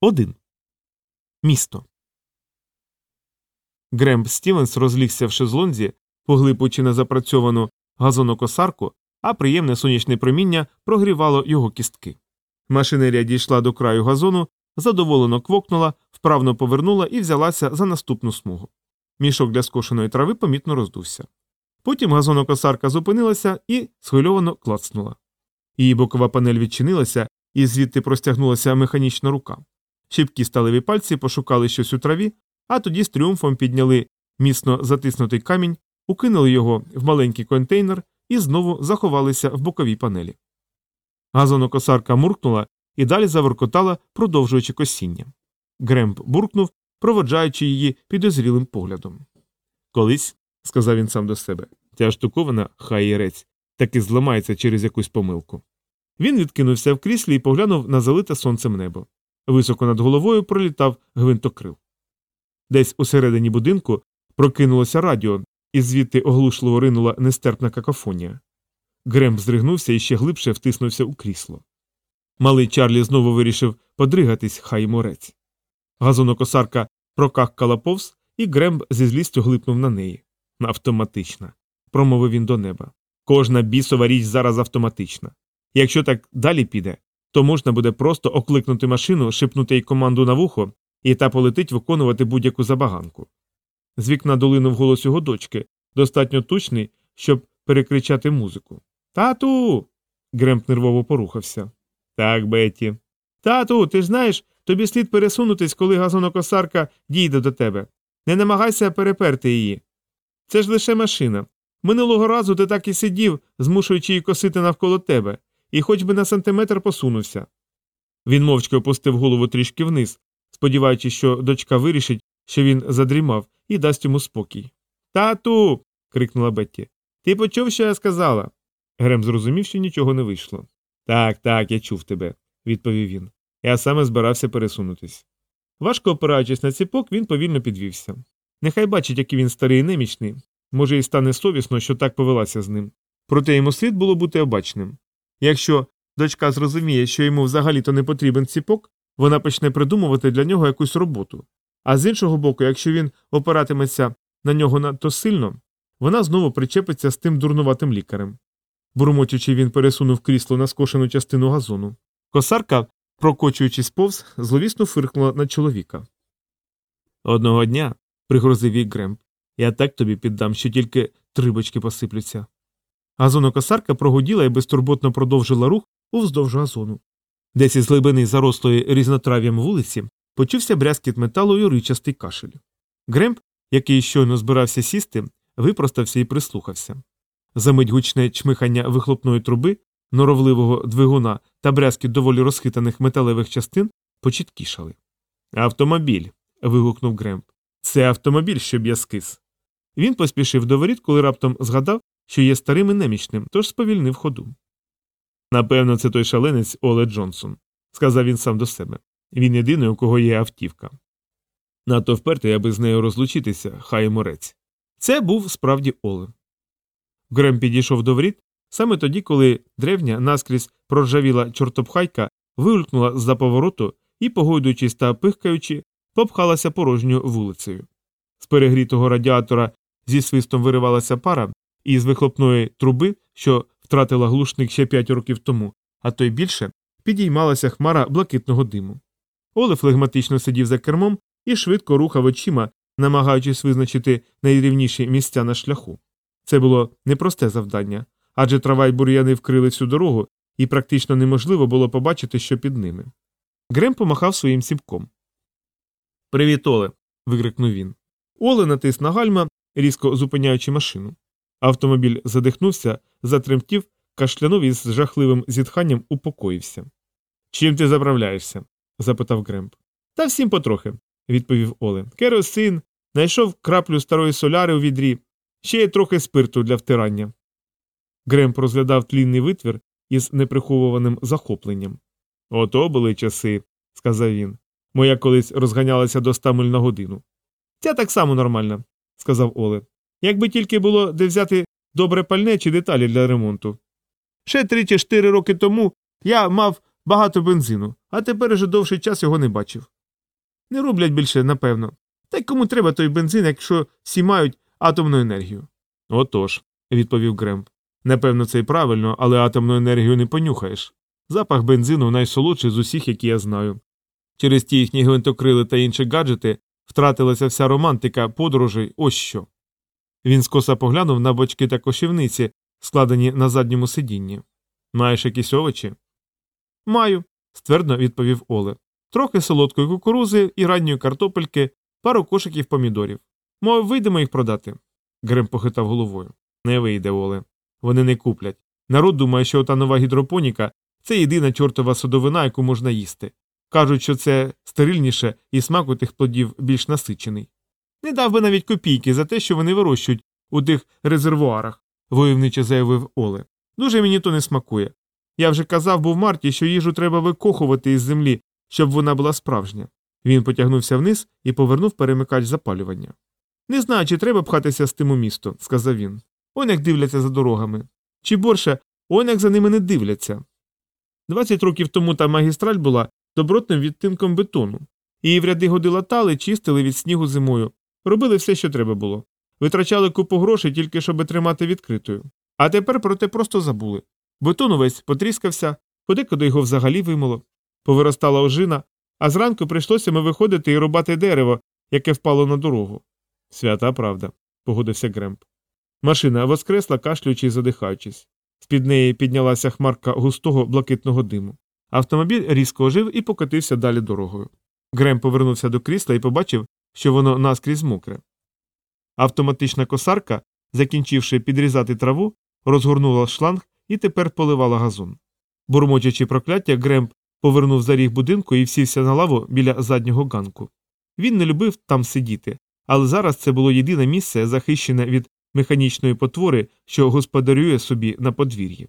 1. Місто. Гремб Стівенс розлігся в шезлонзі, поглипуючи на запрацьовану газонокосарку, а приємне сонячне проміння прогрівало його кістки. Машинерія дійшла до краю газону, задоволено квокнула, вправно повернула і взялася за наступну смугу. Мішок для скошеної трави помітно роздувся. Потім газонокосарка зупинилася і схвильовано клацнула. Її бокова панель відчинилася, і звідти простягнулася механічна рука. Щіпкі сталеві пальці пошукали щось у траві, а тоді з тріумфом підняли міцно затиснутий камінь, укинули його в маленький контейнер і знову заховалися в боковій панелі. Газонокосарка муркнула і далі заворкотала, продовжуючи косіння. Гремп буркнув, проводжаючи її підозрілим поглядом. Колись, сказав він сам до себе, ця штуковина, хай таки зламається через якусь помилку. Він відкинувся в кріслі і поглянув на залите сонцем небо. Високо над головою пролітав гвинтокрил. Десь усередині будинку прокинулося радіо, і звідти оглушливо ринула нестерпна какофонія. Грем здригнувся і ще глибше втиснувся у крісло. Малий Чарлі знову вирішив подригатись хай морець. Газонокосарка прокахкала повз, і Гремб зі злістю глипнув на неї. Автоматична. промовив він до неба. Кожна бісова річ зараз автоматична. Якщо так далі піде, то можна буде просто окликнути машину, шипнути їй команду на вухо, і та полетить виконувати будь-яку забаганку. З вікна долинув голос його дочки, достатньо точний, щоб перекричати музику. Тату. Гремп нервово порухався. Так, Бетті. Тату, ти ж знаєш, тобі слід пересунутись, коли газонокосарка дійде до тебе. Не намагайся переперти її. Це ж лише машина. Минулого разу ти так і сидів, змушуючи її косити навколо тебе, і хоч би на сантиметр посунувся. Він мовчки опустив голову трішки вниз, сподіваючись, що дочка вирішить, що він задрімав, і дасть йому спокій. Тату. крикнула Бетті. Ти почув, що я сказала? Грем зрозумів, що нічого не вийшло. Так, так, я чув тебе, відповів він. Я саме збирався пересунутись. Важко опираючись на ціпок, він повільно підвівся. Нехай бачить, який він старий і немічний, може, і стане совісно, що так повелася з ним. Проте йому слід було бути обачним. Якщо дочка зрозуміє, що йому взагалі-то не потрібен ціпок, вона почне придумувати для нього якусь роботу. А з іншого боку, якщо він опиратиметься на нього надто сильно, вона знову причепиться з тим дурнуватим лікарем. Бурмотючи, він пересунув крісло на скошену частину газону. Косарка, прокочуючись повз, зловісно фиркнула на чоловіка. Одного дня, пригрозив їй Гремп, я так тобі піддам, що тільки трибочки посиплються. Газонокосарка прогуділа і безтурботно продовжила рух уздовж газону. Десь із глибини зарослої різнотрав'ям вулиці почувся брязкіт металу і ричастий кашель. Гремп, який щойно збирався сісти, випростався і прислухався. Замить гучне чмихання вихлопної труби, норовливого двигуна та брязкіт доволі розхитаних металевих частин почіткішали. Автомобіль. вигукнув Гремп. Це автомобіль, щоб я скис. Він поспішив до воріт, коли раптом згадав, що є старим і немічним, тож сповільнив ходу. Напевно, це той шаленець Оле Джонсон, сказав він сам до себе. Він єдиний, у кого є автівка. Надто впертий, аби з нею розлучитися, хай морець. Це був справді Оле. Грем підійшов до воріт саме тоді, коли древня наскрізь проржавіла чортопхайка вилькнула з за повороту і, погойдуючись та пихкаючи, попхалася порожньою вулицею. З перегрітого радіатора зі свистом виривалася пара, і з вихлопної труби, що втратила глушник ще п'ять років тому, а то й більше, підіймалася хмара блакитного диму. Оле флегматично сидів за кермом і швидко рухав очима, намагаючись визначити найрівніші місця на шляху. Це було непросте завдання, адже трава й бур'яни вкрили всю дорогу, і практично неможливо було побачити, що під ними. Грем помахав своїм сіпком. Привіт, Оле. викрикнув він. Оле натис на гальма, різко зупиняючи машину. Автомобіль задихнувся, затремтів, кашлянув і з жахливим зітханням упокоївся. Чим ти заправляєшся? запитав Гремп. Та всім потрохи, відповів Оле. Керосин, знайшов краплю старої соляри у відрі, ще є трохи спирту для втирання. Гремп розглядав тлінний витвір із неприховуваним захопленням. Ото були часи, сказав він. Моя колись розганялася до ста миль на годину. Ця так само нормальна, сказав Оле. Якби тільки було де взяти добре пальне чи деталі для ремонту. Ще три чи чотири роки тому я мав багато бензину, а тепер уже довший час його не бачив. Не роблять більше, напевно. Та й кому треба той бензин, якщо всі мають атомну енергію. Отож, відповів Гремп. Напевно, це й правильно, але атомну енергію не понюхаєш. Запах бензину найсолодший з усіх, які я знаю. Через ті їхні гвинтокрили та інші гаджети втратилася вся романтика подорожей, ось що. Він скоса поглянув на бочки та кошівниці, складені на задньому сидінні. Маєш якісь овочі? Маю, ствердно відповів Оле. Трохи солодкої кукурузи і ранньої картопельки, пару кошиків помідорів. Мов, вийдемо їх продати. Грем похитав головою. Не вийде, Оле. Вони не куплять. Народ думає, що та нова гідропоніка це єдина чортова садовина, яку можна їсти. Кажуть, що це стерильніше і смак у тих плодів більш насичений. Не дав би навіть копійки за те, що вони вирощують у тих резервуарах, войовниче заявив Оле. Дуже мені то не смакує. Я вже казав був Марті, що їжу треба викохувати із землі, щоб вона була справжня. Він потягнувся вниз і повернув перемикач запалювання. Не знаю, чи треба пхатися з тим у місто, сказав він. Он як дивляться за дорогами. Чи борше, он як за ними не дивляться. Двадцять років тому та магістраль була добротним відтинком бетону. Її в ряди годи латали, чистили від снігу зимою, робили все, що треба було. Витрачали купу грошей тільки щоб тримати відкритою. А тепер про те просто забули. Бетон увесь потріскався, подекуди його взагалі вимило. Повиростала ожина, а зранку прийшлося ми виходити і рубати дерево, яке впало на дорогу. Свята правда, погодився Гремп. Машина воскресла, кашлюючи і задихаючись. З під неї піднялася хмарка густого блакитного диму. Автомобіль різко ожив і покотився далі дорогою. Грем повернувся до крісла і побачив, що воно наскрізь мокре. Автоматична косарка, закінчивши підрізати траву, розгорнула шланг і тепер поливала газон. Бурмочучи прокляття, Гремп повернув за ріг будинку і сівся на лаву біля заднього ганку. Він не любив там сидіти, але зараз це було єдине місце, захищене від механічної потвори, що господарює собі на подвір'ї.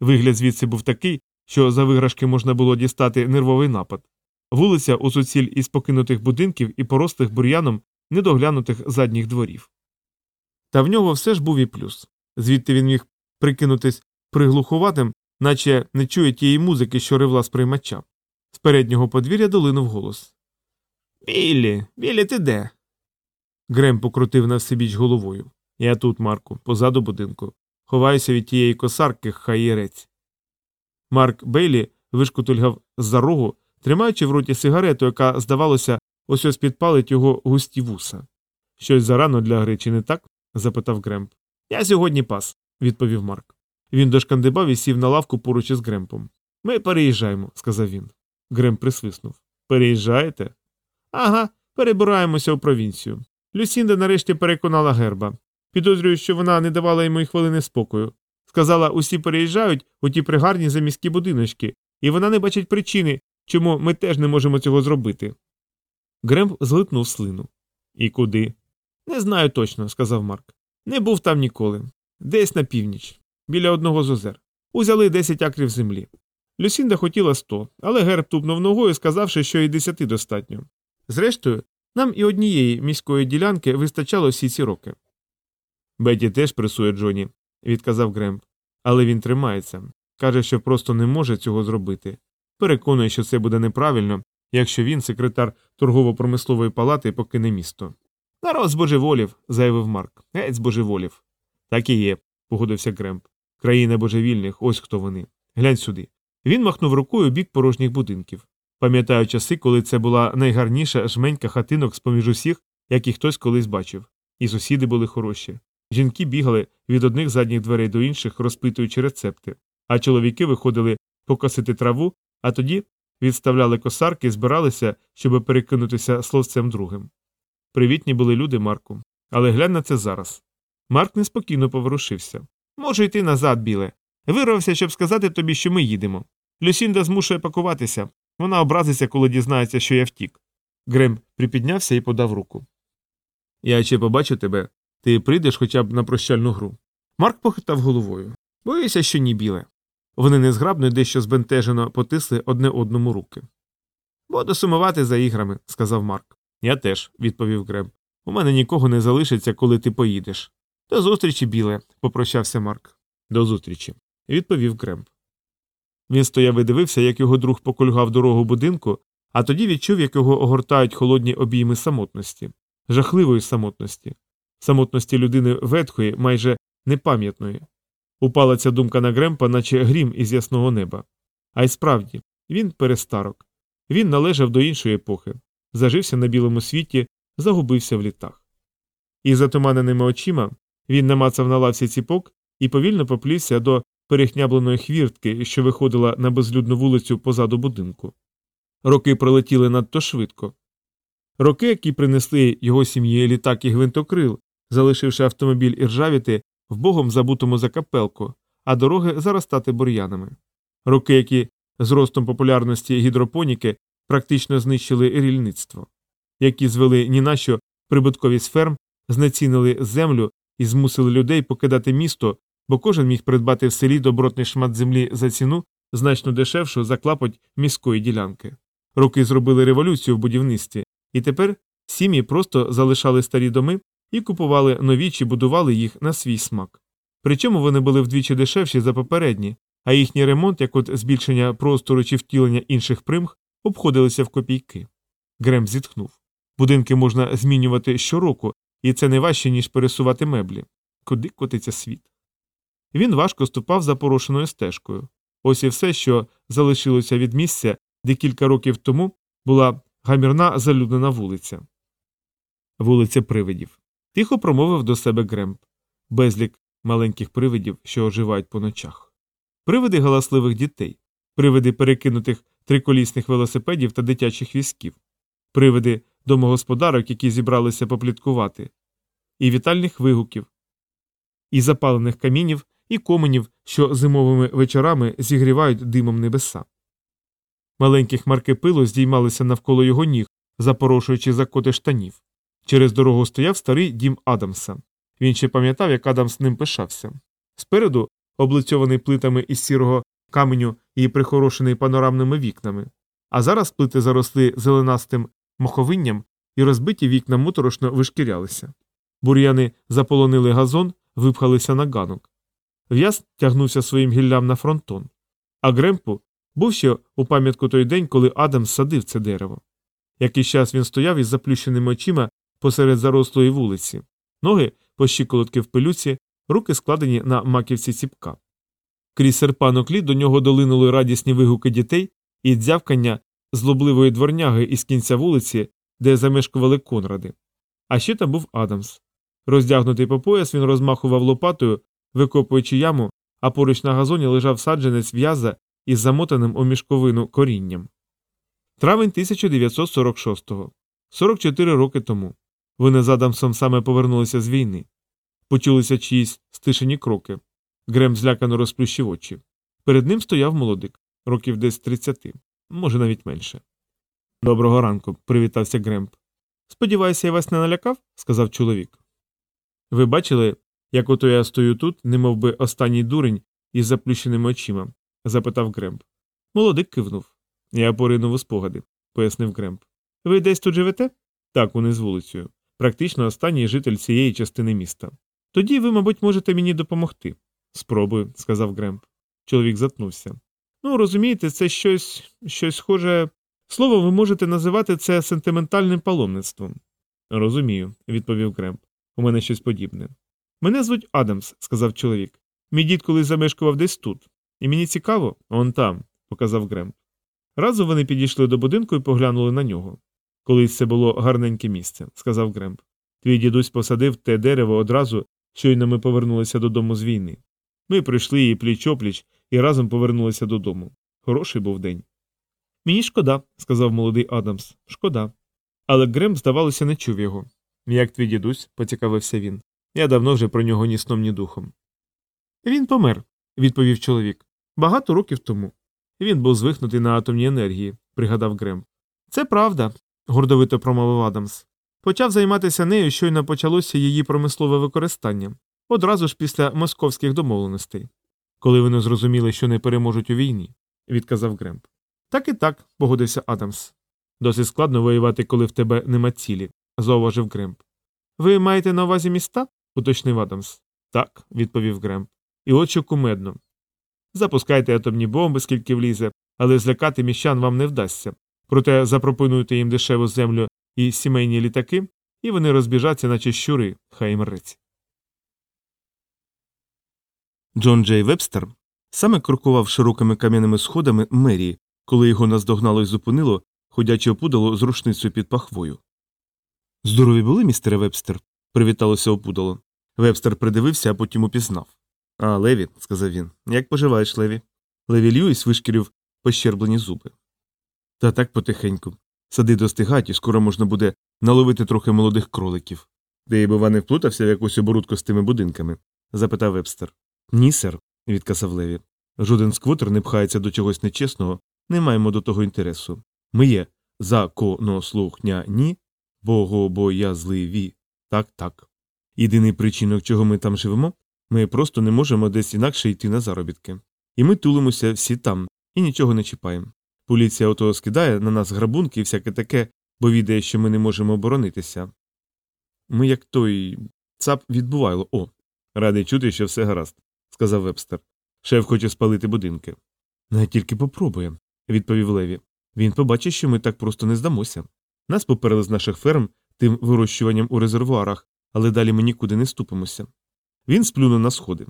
Вигляд звідси був такий, що за виграшки можна було дістати нервовий напад. Вулиця у суціль із покинутих будинків і порослих бур'яном недоглянутих задніх дворів. Та в нього все ж був і плюс. Звідти він міг прикинутись приглухуватим, наче не чує тієї музики, що ревла з приймача. З переднього подвір'я долинув голос. Біллі, Біллі, ти де? Грем покрутив на всебіч головою. Я тут, Марку, позаду будинку. Ховаюся від тієї косарки, хаєрець. Марк Бейлі вишкутульгав з-за рогу, тримаючи в роті сигарету, яка, здавалося, ось ось підпалить його густі вуса. Щось зарано для гри, чи не так? запитав Гремп. Я сьогодні пас, відповів Марк. Він дошкандибав і сів на лавку поруч із Гремпом. Ми переїжджаємо, сказав він. Гремп присвиснув. Переїжджаєте? Ага, перебираємося у провінцію. Люсінда нарешті переконала герба. Підозрюю, що вона не давала йому й хвилини спокою. Сказала, усі переїжджають у ті пригарні заміські будиночки, і вона не бачить причини, чому ми теж не можемо цього зробити. Гремп зглитнув слину. І куди? Не знаю точно, сказав Марк. Не був там ніколи. Десь на північ, біля одного з озер. Узяли 10 акрів землі. Люсінда хотіла 100, але герб тупнув ногою, сказавши, що і 10 достатньо. Зрештою, нам і однієї міської ділянки вистачало всі ці роки. Беті теж пресує Джоні, відказав Гремп. Але він тримається. Каже, що просто не може цього зробити. Переконує, що це буде неправильно, якщо він, секретар торгово-промислової палати, покине місто. Народ збожеволів, заявив Марк. Геть збожеволів. Так і є, погодився Гремп. Країна божевільних, ось хто вони. Глянь сюди. Він махнув рукою бік порожніх будинків. Пам'ятаю часи, коли це була найгарніша жменька хатинок з поміж усіх, які хтось колись бачив. І сусіди були хороші. Жінки бігали від одних задніх дверей до інших, розпитуючи рецепти, а чоловіки виходили покосити траву, а тоді відставляли косарки і збиралися, щоб перекинутися словцем другим. Привітні були люди, Марку. Але глянь на це зараз. Марк неспокійно поворушився. Можу йти назад, біле. Вирвався, щоб сказати тобі, що ми їдемо. Люсінда змушує пакуватися. Вона образиться, коли дізнається, що я втік. Грем припіднявся і подав руку. Я ще побачу тебе. Ти прийдеш хоча б на прощальну гру. Марк похитав головою. Боюся, що ні, біле. Вони незграбно й дещо збентежено потисли одне одному руки. Буду сумувати за іграми, сказав Марк. Я теж, відповів Грем. У мене нікого не залишиться, коли ти поїдеш. До зустрічі, біле, попрощався Марк. До зустрічі, відповів Гремп. Він стояв і дивився, як його друг покульгав дорогу будинку, а тоді відчув, як його огортають холодні обійми самотності, жахливої самотності, самотності людини ветхої, майже непам'ятної. Упала ця думка на Гремпа, наче грім із ясного неба. А й справді, він перестарок. Він належав до іншої епохи, зажився на білому світі, загубився в літах. Із затуманеними очима він намацав на лавці ціпок і повільно поплівся до перехнябленої хвіртки, що виходила на безлюдну вулицю позаду будинку. Роки пролетіли надто швидко. Роки, які принесли його сім'ї літак і гвинтокрил, залишивши автомобіль і ржавіти в богом забутому закапелку, а дороги заростати бур'янами. Роки, які з ростом популярності гідропоніки практично знищили рільництво, які звели ні на що прибутковість ферм, знецінили землю і змусили людей покидати місто, бо кожен міг придбати в селі добротний шмат землі за ціну, значно дешевшу за клапоть міської ділянки. Роки зробили революцію в будівництві, і тепер сім'ї просто залишали старі доми і купували нові чи будували їх на свій смак. Причому вони були вдвічі дешевші за попередні, а їхній ремонт, як от збільшення простору чи втілення інших примх, обходилися в копійки. Грем зітхнув. Будинки можна змінювати щороку, і це не важче, ніж пересувати меблі. Куди котиться світ? Він важко ступав запорошеною стежкою. Ось і все, що залишилося від місця, де кілька років тому була гамірна залюднена вулиця. Вулиця привидів. Тихо промовив до себе Гремп. Безлік маленьких привидів, що оживають по ночах. Привиди галасливих дітей, привиди перекинутих триколісних велосипедів та дитячих візків, привиди домогосподарок, які зібралися попліткувати, і вітальних вигуків, і запалених камінів, і коменів, що зимовими вечорами зігрівають димом небеса. Маленькі хмарки пилу здіймалися навколо його ніг, запорошуючи закоти штанів. Через дорогу стояв старий дім Адамса. Він ще пам'ятав, як Адамс ним пишався. Спереду, облицьований плитами із сірого каменю і прихорошений панорамними вікнами. А зараз плити заросли зеленастим моховинням і розбиті вікна моторошно вишкірялися. Бур'яни заполонили газон, випхалися на ганок. В'яз тягнувся своїм гіллям на фронтон. А Гремпу був ще у пам'ятку той день, коли Адам садив це дерево. Якийсь час він стояв із заплющеними очима посеред зарослої вулиці, ноги по щиколотки в пилюці, руки складені на маківці ціпка. Крізь серпанок лід до нього долинули радісні вигуки дітей і дзявкання злобливої дворняги із кінця вулиці, де замешкували конради. А ще там був Адамс. Роздягнутий по пояс, він розмахував лопатою, викопуючи яму, а поруч на газоні лежав саджанець в'яза із замотаним у мішковину корінням. Травень 1946-го. 44 роки тому. Вони з Адамсом саме повернулися з війни. Почулися чиїсь стишені кроки. Грем злякано розплющив очі. Перед ним стояв молодик, років десь 30, може навіть менше. Доброго ранку, привітався Гремп. Сподіваюся, я вас не налякав, сказав чоловік. Ви бачили, як ото я стою тут, немов би останній дурень із заплющеними очима? запитав Гремп. Молодик кивнув. Я поринув у спогади, пояснив Гремп. Ви десь тут живете? Так, униз вулицею. Практично останній житель цієї частини міста. Тоді ви, мабуть, можете мені допомогти. Спробую, сказав Гремп. Чоловік затнувся. Ну, розумієте, це щось щось схоже. Слово, ви можете називати це сентиментальним паломництвом. Розумію, відповів Гремп. У мене щось подібне. Мене звуть Адамс, сказав чоловік. Мій дід колись замешкував десь тут. І мені цікаво, он там, показав Гремп. Разом вони підійшли до будинку і поглянули на нього. Колись це було гарненьке місце, сказав Гремп. Твій дідусь посадив те дерево одразу, щойно ми повернулися додому з війни. Ми прийшли її пліч опліч і разом повернулися додому. Хороший був день. Мені шкода, сказав молодий Адамс. Шкода. Але Грем, здавалося, не чув його. Як твій дідусь, поцікавився він. Я давно вже про нього ні сном, ні духом. Він помер, відповів чоловік. Багато років тому. Він був звихнутий на атомній енергії, пригадав Грем. Це правда, гордовито промовив Адамс. Почав займатися нею, щойно почалося її промислове використання, одразу ж після московських домовленостей. Коли вони зрозуміли, що не переможуть у війні, відказав Гремп. Так і так, погодився Адамс. Досить складно воювати, коли в тебе нема цілі, зауважив Гремп. Ви маєте на увазі міста? уточнив Адамс. Так, відповів Гремп. І що кумедно. запускайте атомні бомби, скільки влізе, але злякати міщан вам не вдасться. Проте запропонуйте їм дешеву землю і сімейні літаки, і вони розбіжаться, наче щури, хай мрець. Джон Джей Вебстер саме крокував широкими кам'яними сходами мерії, коли його наздогнало і зупинило ходяче опудало з рушницею під пахвою. Здорові були, містере Вебстер? привіталося опудало. Вебстер придивився, а потім упізнав. А, Леві, сказав він, як поживаєш, Леві? Леві Льюіс вишкірив пощерблені зуби. Та так потихеньку. Сади достигають, і скоро можна буде наловити трохи молодих кроликів. Де бува, не вплутався в якусь оборудку з тими будинками? запитав Вебстер. Ні, сер, відказав Леві. Жоден сквотер не пхається до чогось нечесного, не маємо до того інтересу. Ми є законослухняні, богобоязливі. Так, так. Єдиний причинок, чого ми там живемо, ми просто не можемо десь інакше йти на заробітки. І ми тулимося всі там і нічого не чіпаємо. Поліція ото скидає на нас грабунки і всяке таке, бо відає, що ми не можемо оборонитися. Ми, як той цап відбувайло. О, радий чути, що все гаразд, сказав вебстер. Шеф хоче спалити будинки. Не тільки попробує, відповів Леві. Він побачить, що ми так просто не здамося. Нас поперли з наших ферм тим вирощуванням у резервуарах, але далі ми нікуди не ступимося. Він сплюнув на сходи.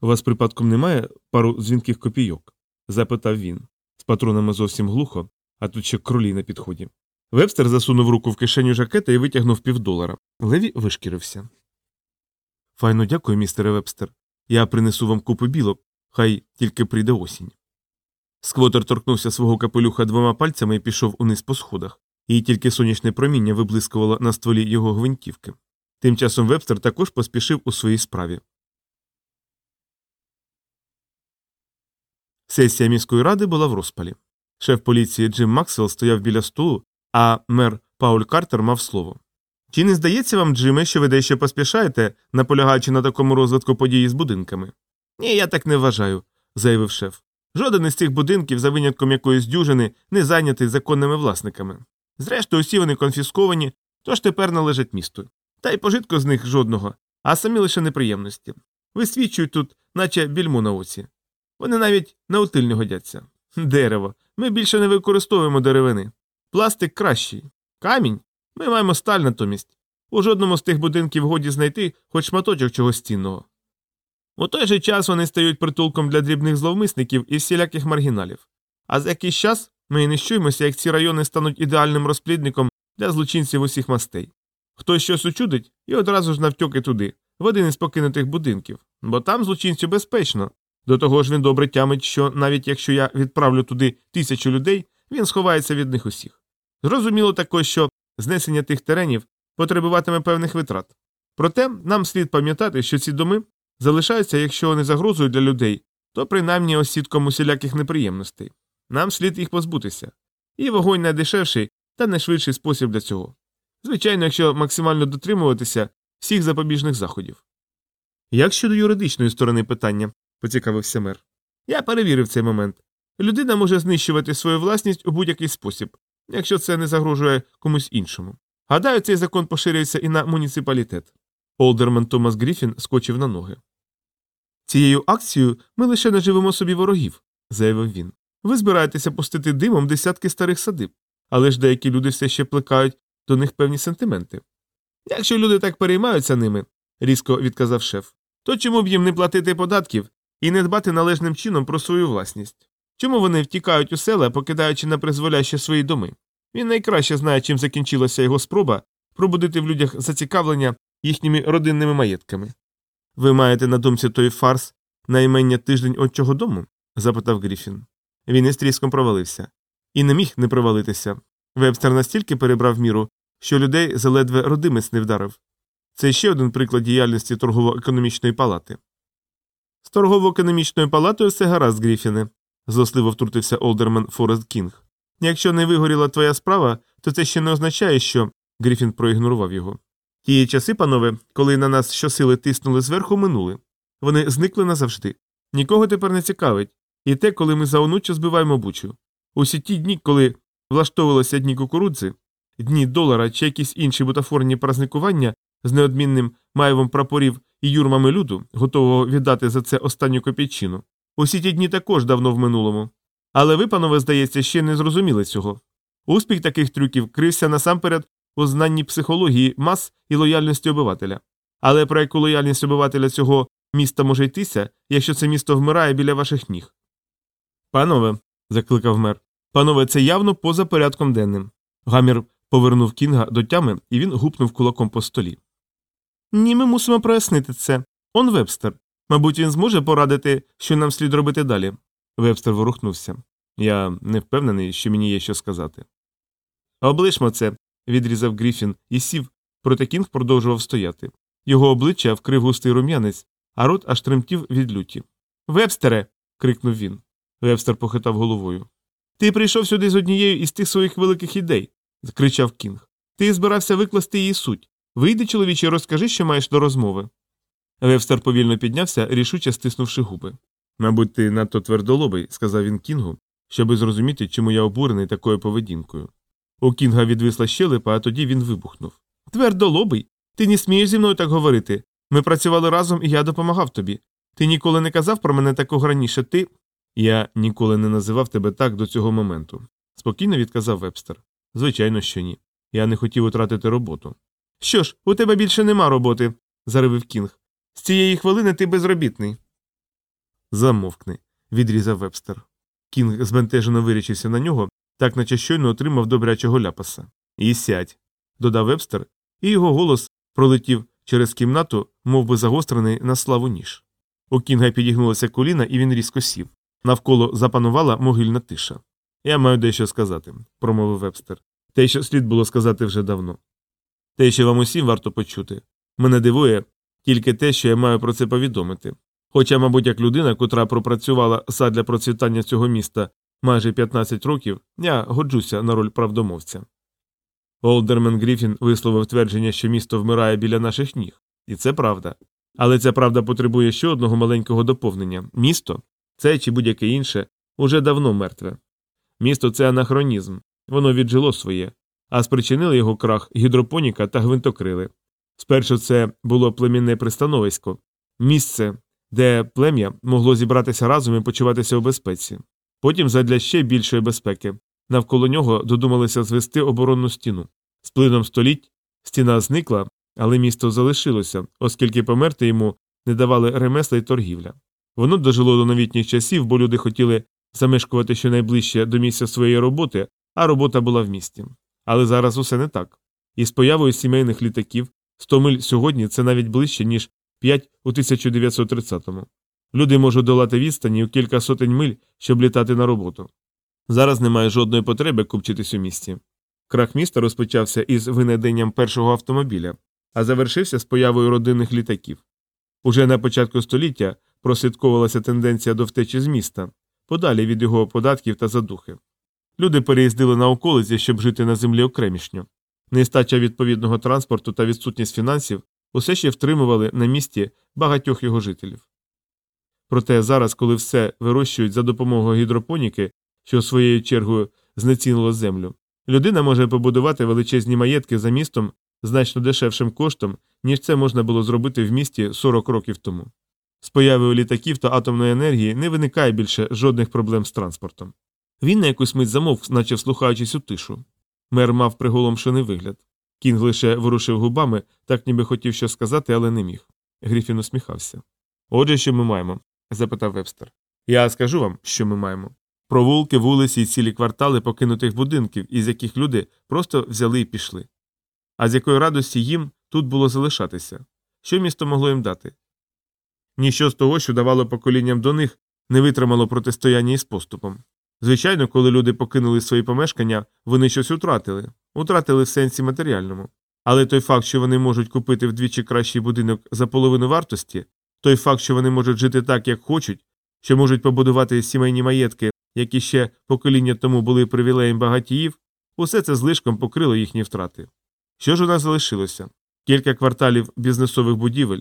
У вас припадком немає пару дзвінких копійок? запитав він. З патронами зовсім глухо, а тут ще кролі на підході. Вебстер засунув руку в кишеню жакета і витягнув півдолара. Леві вишкірився. Файно дякую, містере Вебстер. Я принесу вам купу білок, хай тільки прийде осінь. Сквотер торкнувся свого капелюха двома пальцями і пішов униз по сходах, і тільки сонячне проміння виблискувало на стволі його гвинтівки. Тим часом Вебстер також поспішив у своїй справі. Сесія міської ради була в розпалі. Шеф поліції Джим Максвелл стояв біля столу, а мер Пауль Картер мав слово. Чи не здається вам, Джиме, що ви дещо поспішаєте, наполягаючи на такому розвитку події з будинками? Ні, я так не вважаю, заявив шеф. Жоден із цих будинків, за винятком якоїсь дюжини, не зайнятий законними власниками. Зрештою, усі вони конфісковані, тож тепер належать місту. Та й пожитку з них жодного, а самі лише неприємності. Висвічують тут, наче більму на оці. Вони навіть на утиль не годяться. Дерево. Ми більше не використовуємо деревини. Пластик кращий. Камінь. Ми маємо сталь натомість. У жодному з тих будинків годі знайти хоч шматочок чогось цінного. У той же час вони стають притулком для дрібних зловмисників і всіляких маргіналів. А за якийсь час ми не щуємося, як ці райони стануть ідеальним розплідником для злочинців усіх мастей. Хтось щось учудить і одразу ж навтьоки туди, в один із покинутих будинків, бо там злочинцю безпечно. До того ж він добре тямить, що навіть якщо я відправлю туди тисячу людей, він сховається від них усіх. Зрозуміло також, що знесення тих теренів потребуватиме певних витрат. Проте нам слід пам'ятати, що ці доми залишаються, якщо не загрозою для людей, то принаймні осідком усіляких неприємностей. Нам слід їх позбутися. І вогонь найдешевший та найшвидший спосіб для цього. Звичайно, якщо максимально дотримуватися всіх запобіжних заходів. Як щодо юридичної сторони питання, поцікавився мер. Я перевірив цей момент. Людина може знищувати свою власність у будь-який спосіб, якщо це не загрожує комусь іншому. Гадаю, цей закон поширюється і на муніципалітет. Олдерман Томас Гріфін скочив на ноги. Цією акцією ми лише наживемо собі ворогів, заявив він. Ви збираєтеся пустити димом десятки старих садиб, але ж деякі люди все ще плекають до них певні сентименти. Якщо люди так переймаються ними, різко відказав шеф, то чому б їм не платити податків і не дбати належним чином про свою власність? Чому вони втікають у села, покидаючи на призволяще свої доми? Він найкраще знає, чим закінчилася його спроба пробудити в людях зацікавлення їхніми родинними маєтками. Ви маєте на думці той фарс наймення «Тиждень отчого дому»? запитав Гріфін. Він із тріском провалився. І не міг не провалитися. Вебстер настільки перебрав міру, що людей заледве родимець не вдарив. Це ще один приклад діяльності торгово-економічної палати. З торгово-економічною палатою все гаразд, Гріфіне, злосливо втрутився Олдерман Форест Кінг. Якщо не вигоріла твоя справа, то це ще не означає, що. Гріфін проігнорував його. Тії часи, панове, коли на нас щосили тиснули зверху, минули. Вони зникли назавжди. Нікого тепер не цікавить. І те, коли ми заонуче збиваємо бучу. Усі ті дні, коли влаштовувалися дні кукурудзи, дні долара чи якісь інші бутафорні празникування з неодмінним маєвом прапорів і юрмами люду, готового віддати за це останню копійчину, Усі ті дні також давно в минулому. Але ви, панове, здається, ще не зрозуміли цього. Успіх таких трюків крився насамперед у знанні психології мас і лояльності обивателя. Але про яку лояльність обивателя цього міста може йтися, якщо це місто вмирає біля ваших ніг? Панове, закликав мер, панове, це явно поза порядком денним. Гамір повернув Кінга до тями, і він гупнув кулаком по столі. Ні, ми мусимо прояснити це. Он Вебстер. Мабуть, він зможе порадити, що нам слід робити далі. Вебстер ворухнувся. Я не впевнений, що мені є що сказати. Облишмо це, відрізав Гріфін і сів, проте Кінг продовжував стояти. Його обличчя вкрив густий рум'янець, а рот аж тремтів від люті. Вебстере. крикнув він. Вебстер похитав головою. Ти прийшов сюди з однією із тих своїх великих ідей, закричав Кінг. Ти збирався викласти її суть. Вийди, чоловіче, розкажи, що маєш до розмови. Вебстер повільно піднявся, рішуче стиснувши губи. Мабуть, ти надто твердолобий, сказав він Кінгу, щоби зрозуміти, чому я обурений такою поведінкою. У Кінга відвисла щелепа, а тоді він вибухнув. Твердолобий? Ти не смієш зі мною так говорити. Ми працювали разом, і я допомагав тобі. Ти ніколи не казав про мене такого раніше, ти. Я ніколи не називав тебе так до цього моменту, спокійно відказав Вебстер. Звичайно, що ні. Я не хотів втратити роботу. Що ж, у тебе більше нема роботи, заривив Кінг. З цієї хвилини ти безробітний. Замовкни, відрізав Вебстер. Кінг збентежено вирічився на нього, так наче щойно отримав добрячого ляпаса. І сядь, додав Вебстер, і його голос пролетів через кімнату, мов би загострений на славу ніж. У Кінга підігнулося коліна, і він різко сів. Навколо запанувала могильна тиша. Я маю дещо сказати, промовив Вебстер. Те, що слід було сказати вже давно. Те, що вам усім варто почути. Мене дивує тільки те, що я маю про це повідомити. Хоча, мабуть, як людина, котра пропрацювала задля процвітання цього міста майже 15 років, я годжуся на роль правдомовця. Олдермен Гріфін висловив твердження, що місто вмирає біля наших ніг, і це правда. Але ця правда потребує ще одного маленького доповнення місто, це чи будь-яке інше, уже давно мертве. Місто це анахронізм, воно віджило своє, а спричинили його крах гідропоніка та гвинтокрили. Спершу це було племінне пристановисько, місце, де плем'я могло зібратися разом і почуватися у безпеці. Потім, задля ще більшої безпеки, навколо нього додумалися звести оборонну стіну. З плином століть стіна зникла, але місто залишилося, оскільки померти йому не давали ремесла й торгівля. Воно дожило до новітніх часів, бо люди хотіли замешкувати щонайближче до місця своєї роботи, а робота була в місті. Але зараз усе не так. І з появою сімейних літаків 100 миль сьогодні це навіть ближче, ніж 5 у 1930-му. Люди можуть долати відстані у кілька сотень миль, щоб літати на роботу. Зараз немає жодної потреби купчитись у місті. Крах міста розпочався із винайденням першого автомобіля, а завершився з появою родинних літаків. Уже на початку століття прослідковувалася тенденція до втечі з міста, подалі від його податків та задухи. Люди переїздили на околиці, щоб жити на землі окремішньо. Нестача відповідного транспорту та відсутність фінансів усе ще втримували на місті багатьох його жителів. Проте зараз, коли все вирощують за допомогою гідропоніки, що своєю чергою знецінило землю, людина може побудувати величезні маєтки за містом значно дешевшим коштом, ніж це можна було зробити в місті 40 років тому. З появою літаків та атомної енергії не виникає більше жодних проблем з транспортом. Він на якусь мить замовк, наче вслухаючись у тишу. Мер мав приголомшений вигляд. Кінг лише ворушив губами, так ніби хотів що сказати, але не міг. Гріфін усміхався. Отже, що ми маємо? запитав вебстер. Я скажу вам, що ми маємо. Провулки, вулиці і цілі квартали покинутих будинків, із яких люди просто взяли і пішли. А з якої радості їм тут було залишатися? Що місто могло їм дати? Ніщо з того, що давало поколінням до них, не витримало протистояння із поступом. Звичайно, коли люди покинули свої помешкання, вони щось втратили, утратили в сенсі матеріальному. Але той факт, що вони можуть купити вдвічі кращий будинок за половину вартості, той факт, що вони можуть жити так, як хочуть, що можуть побудувати сімейні маєтки, які ще покоління тому були привілеєм багатіїв, усе це злишком покрило їхні втрати. Що ж у нас залишилося? Кілька кварталів бізнесових будівель,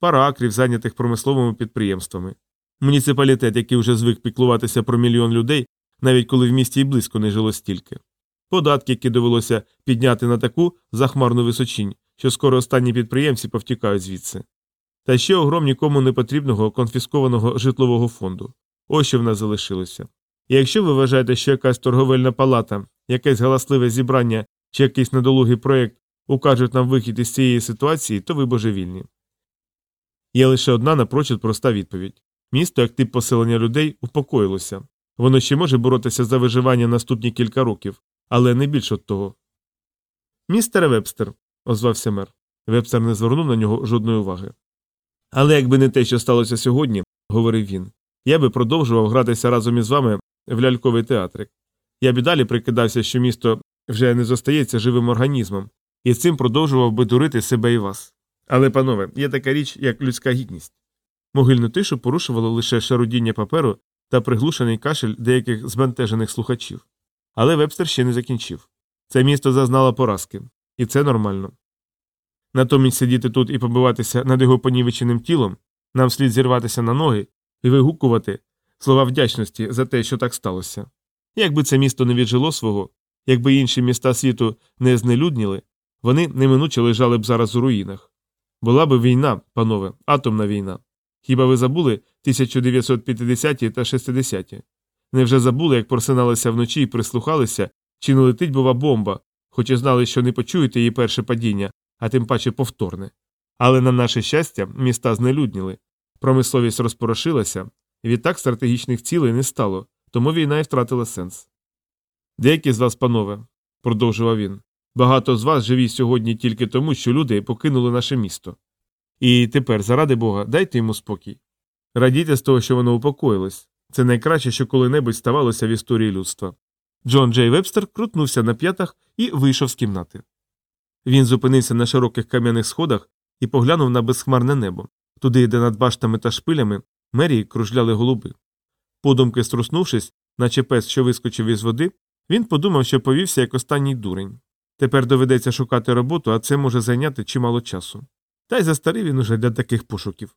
пара акрів, зайнятих промисловими підприємствами. Муніципалітет, який вже звик піклуватися про мільйон людей, навіть коли в місті й близько не жило стільки. Податки, які довелося підняти на таку захмарну височінь, що скоро останні підприємці повтікають звідси. Та ще огром нікому не потрібного конфіскованого житлового фонду. Ось що в нас залишилося. І якщо ви вважаєте, що якась торговельна палата, якесь галасливе зібрання чи якийсь недолугий проєкт укажуть нам вихід із цієї ситуації, то ви божевільні. Є лише одна напрочуд проста відповідь місто, як тип поселення людей, упокоїлося. Воно ще може боротися за виживання наступні кілька років, але не більш от того. Містере Вебстер, озвався мер. Вебстер не звернув на нього жодної уваги. Але якби не те, що сталося сьогодні, говорив він, я би продовжував гратися разом із вами в ляльковий театрик. Я б і далі прикидався, що місто вже не зостається живим організмом, і цим продовжував би дурити себе і вас. Але, панове, є така річ, як людська гідність. Могильну тишу порушувало лише шарудіння паперу та приглушений кашель деяких збентежених слухачів. Але вебстер ще не закінчив. Це місто зазнало поразки, і це нормально. Натомість сидіти тут і побиватися над його понівеченим тілом, нам слід зірватися на ноги і вигукувати слова вдячності за те, що так сталося. Якби це місто не віджило свого, якби інші міста світу не знелюдніли, вони неминуче лежали б зараз у руїнах. Була б війна, панове, атомна війна. Хіба ви забули 1950-ті та 60-ті? Невже забули, як просиналися вночі і прислухалися, чи не летить, бува, бомба, хоч і знали, що не почуєте її перше падіння, а тим паче повторне. Але на наше щастя, міста знелюдніли, промисловість розпорошилася, відтак стратегічних цілей не стало, тому війна і втратила сенс. Деякі з вас, панове, продовжував він, багато з вас живі сьогодні тільки тому, що люди покинули наше місто. І тепер, заради Бога, дайте йому спокій. Радійте з того, що воно упокоїлось. Це найкраще, що коли-небудь ставалося в історії людства. Джон Джей Вебстер крутнувся на п'ятах і вийшов з кімнати. Він зупинився на широких кам'яних сходах і поглянув на безхмарне небо, туди, де над баштами та шпилями мерії кружляли голуби. Подумки струснувшись, наче пес, що вискочив із води, він подумав, що повівся як останній дурень. Тепер доведеться шукати роботу, а це може зайняти чимало часу. Та й застарив він уже для таких пошуків.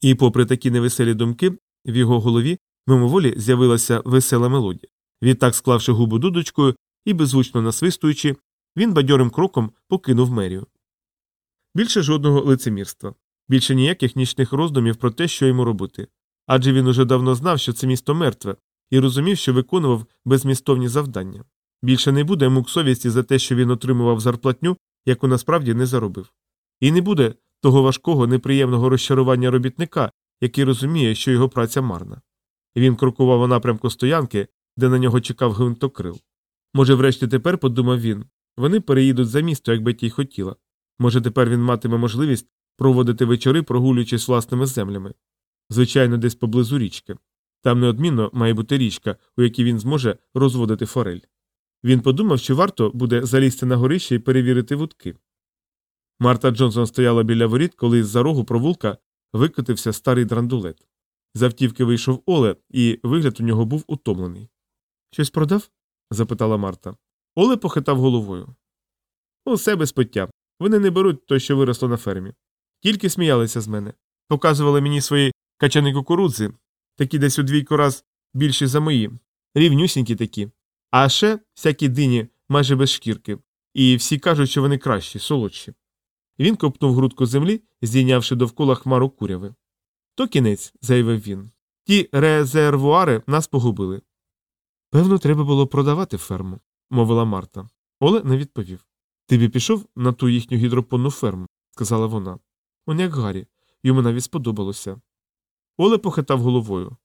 І, попри такі невеселі думки, в його голові мимоволі з'явилася весела мелодія. Відтак, склавши губу дудочкою і беззвучно насвистуючи, він бадьорим кроком покинув мерію. Більше жодного лицемірства, більше ніяких нічних роздумів про те, що йому робити. Адже він уже давно знав, що це місто мертве, і розумів, що виконував безмістовні завдання. Більше не буде мук совісті за те, що він отримував зарплатню, яку насправді не заробив. І не буде того важкого, неприємного розчарування робітника, який розуміє, що його праця марна. Він крокував у напрямку стоянки, де на нього чекав гвинтокрил. Може, врешті тепер, подумав він, вони переїдуть за місто, як Бетті й хотіла. Може, тепер він матиме можливість проводити вечори, прогулюючись власними землями. Звичайно, десь поблизу річки. Там неодмінно має бути річка, у якій він зможе розводити форель. Він подумав, що варто буде залізти на горище і перевірити вудки. Марта Джонсон стояла біля воріт, коли з-за рогу провулка викотився старий драндулет. З автівки вийшов Оле, і вигляд у нього був утомлений. Щось продав? запитала Марта. Оле похитав головою. Усе без пиття. Вони не беруть те, що виросло на фермі. Тільки сміялися з мене. Показували мені свої качани кукурудзи, такі десь у двійко раз більші за мої, рівнюсінькі такі. А ще всякі дині майже без шкірки, і всі кажуть, що вони кращі, солодші. Він копнув грудку землі, здійнявши довкола хмару куряви. То кінець, заявив він. Ті резервуари нас погубили. Певно, треба було продавати ферму, мовила Марта. Оле не відповів. Ти б пішов на ту їхню гідропонну ферму, сказала вона. Он як Гаррі, йому навіть сподобалося. Оле похитав головою.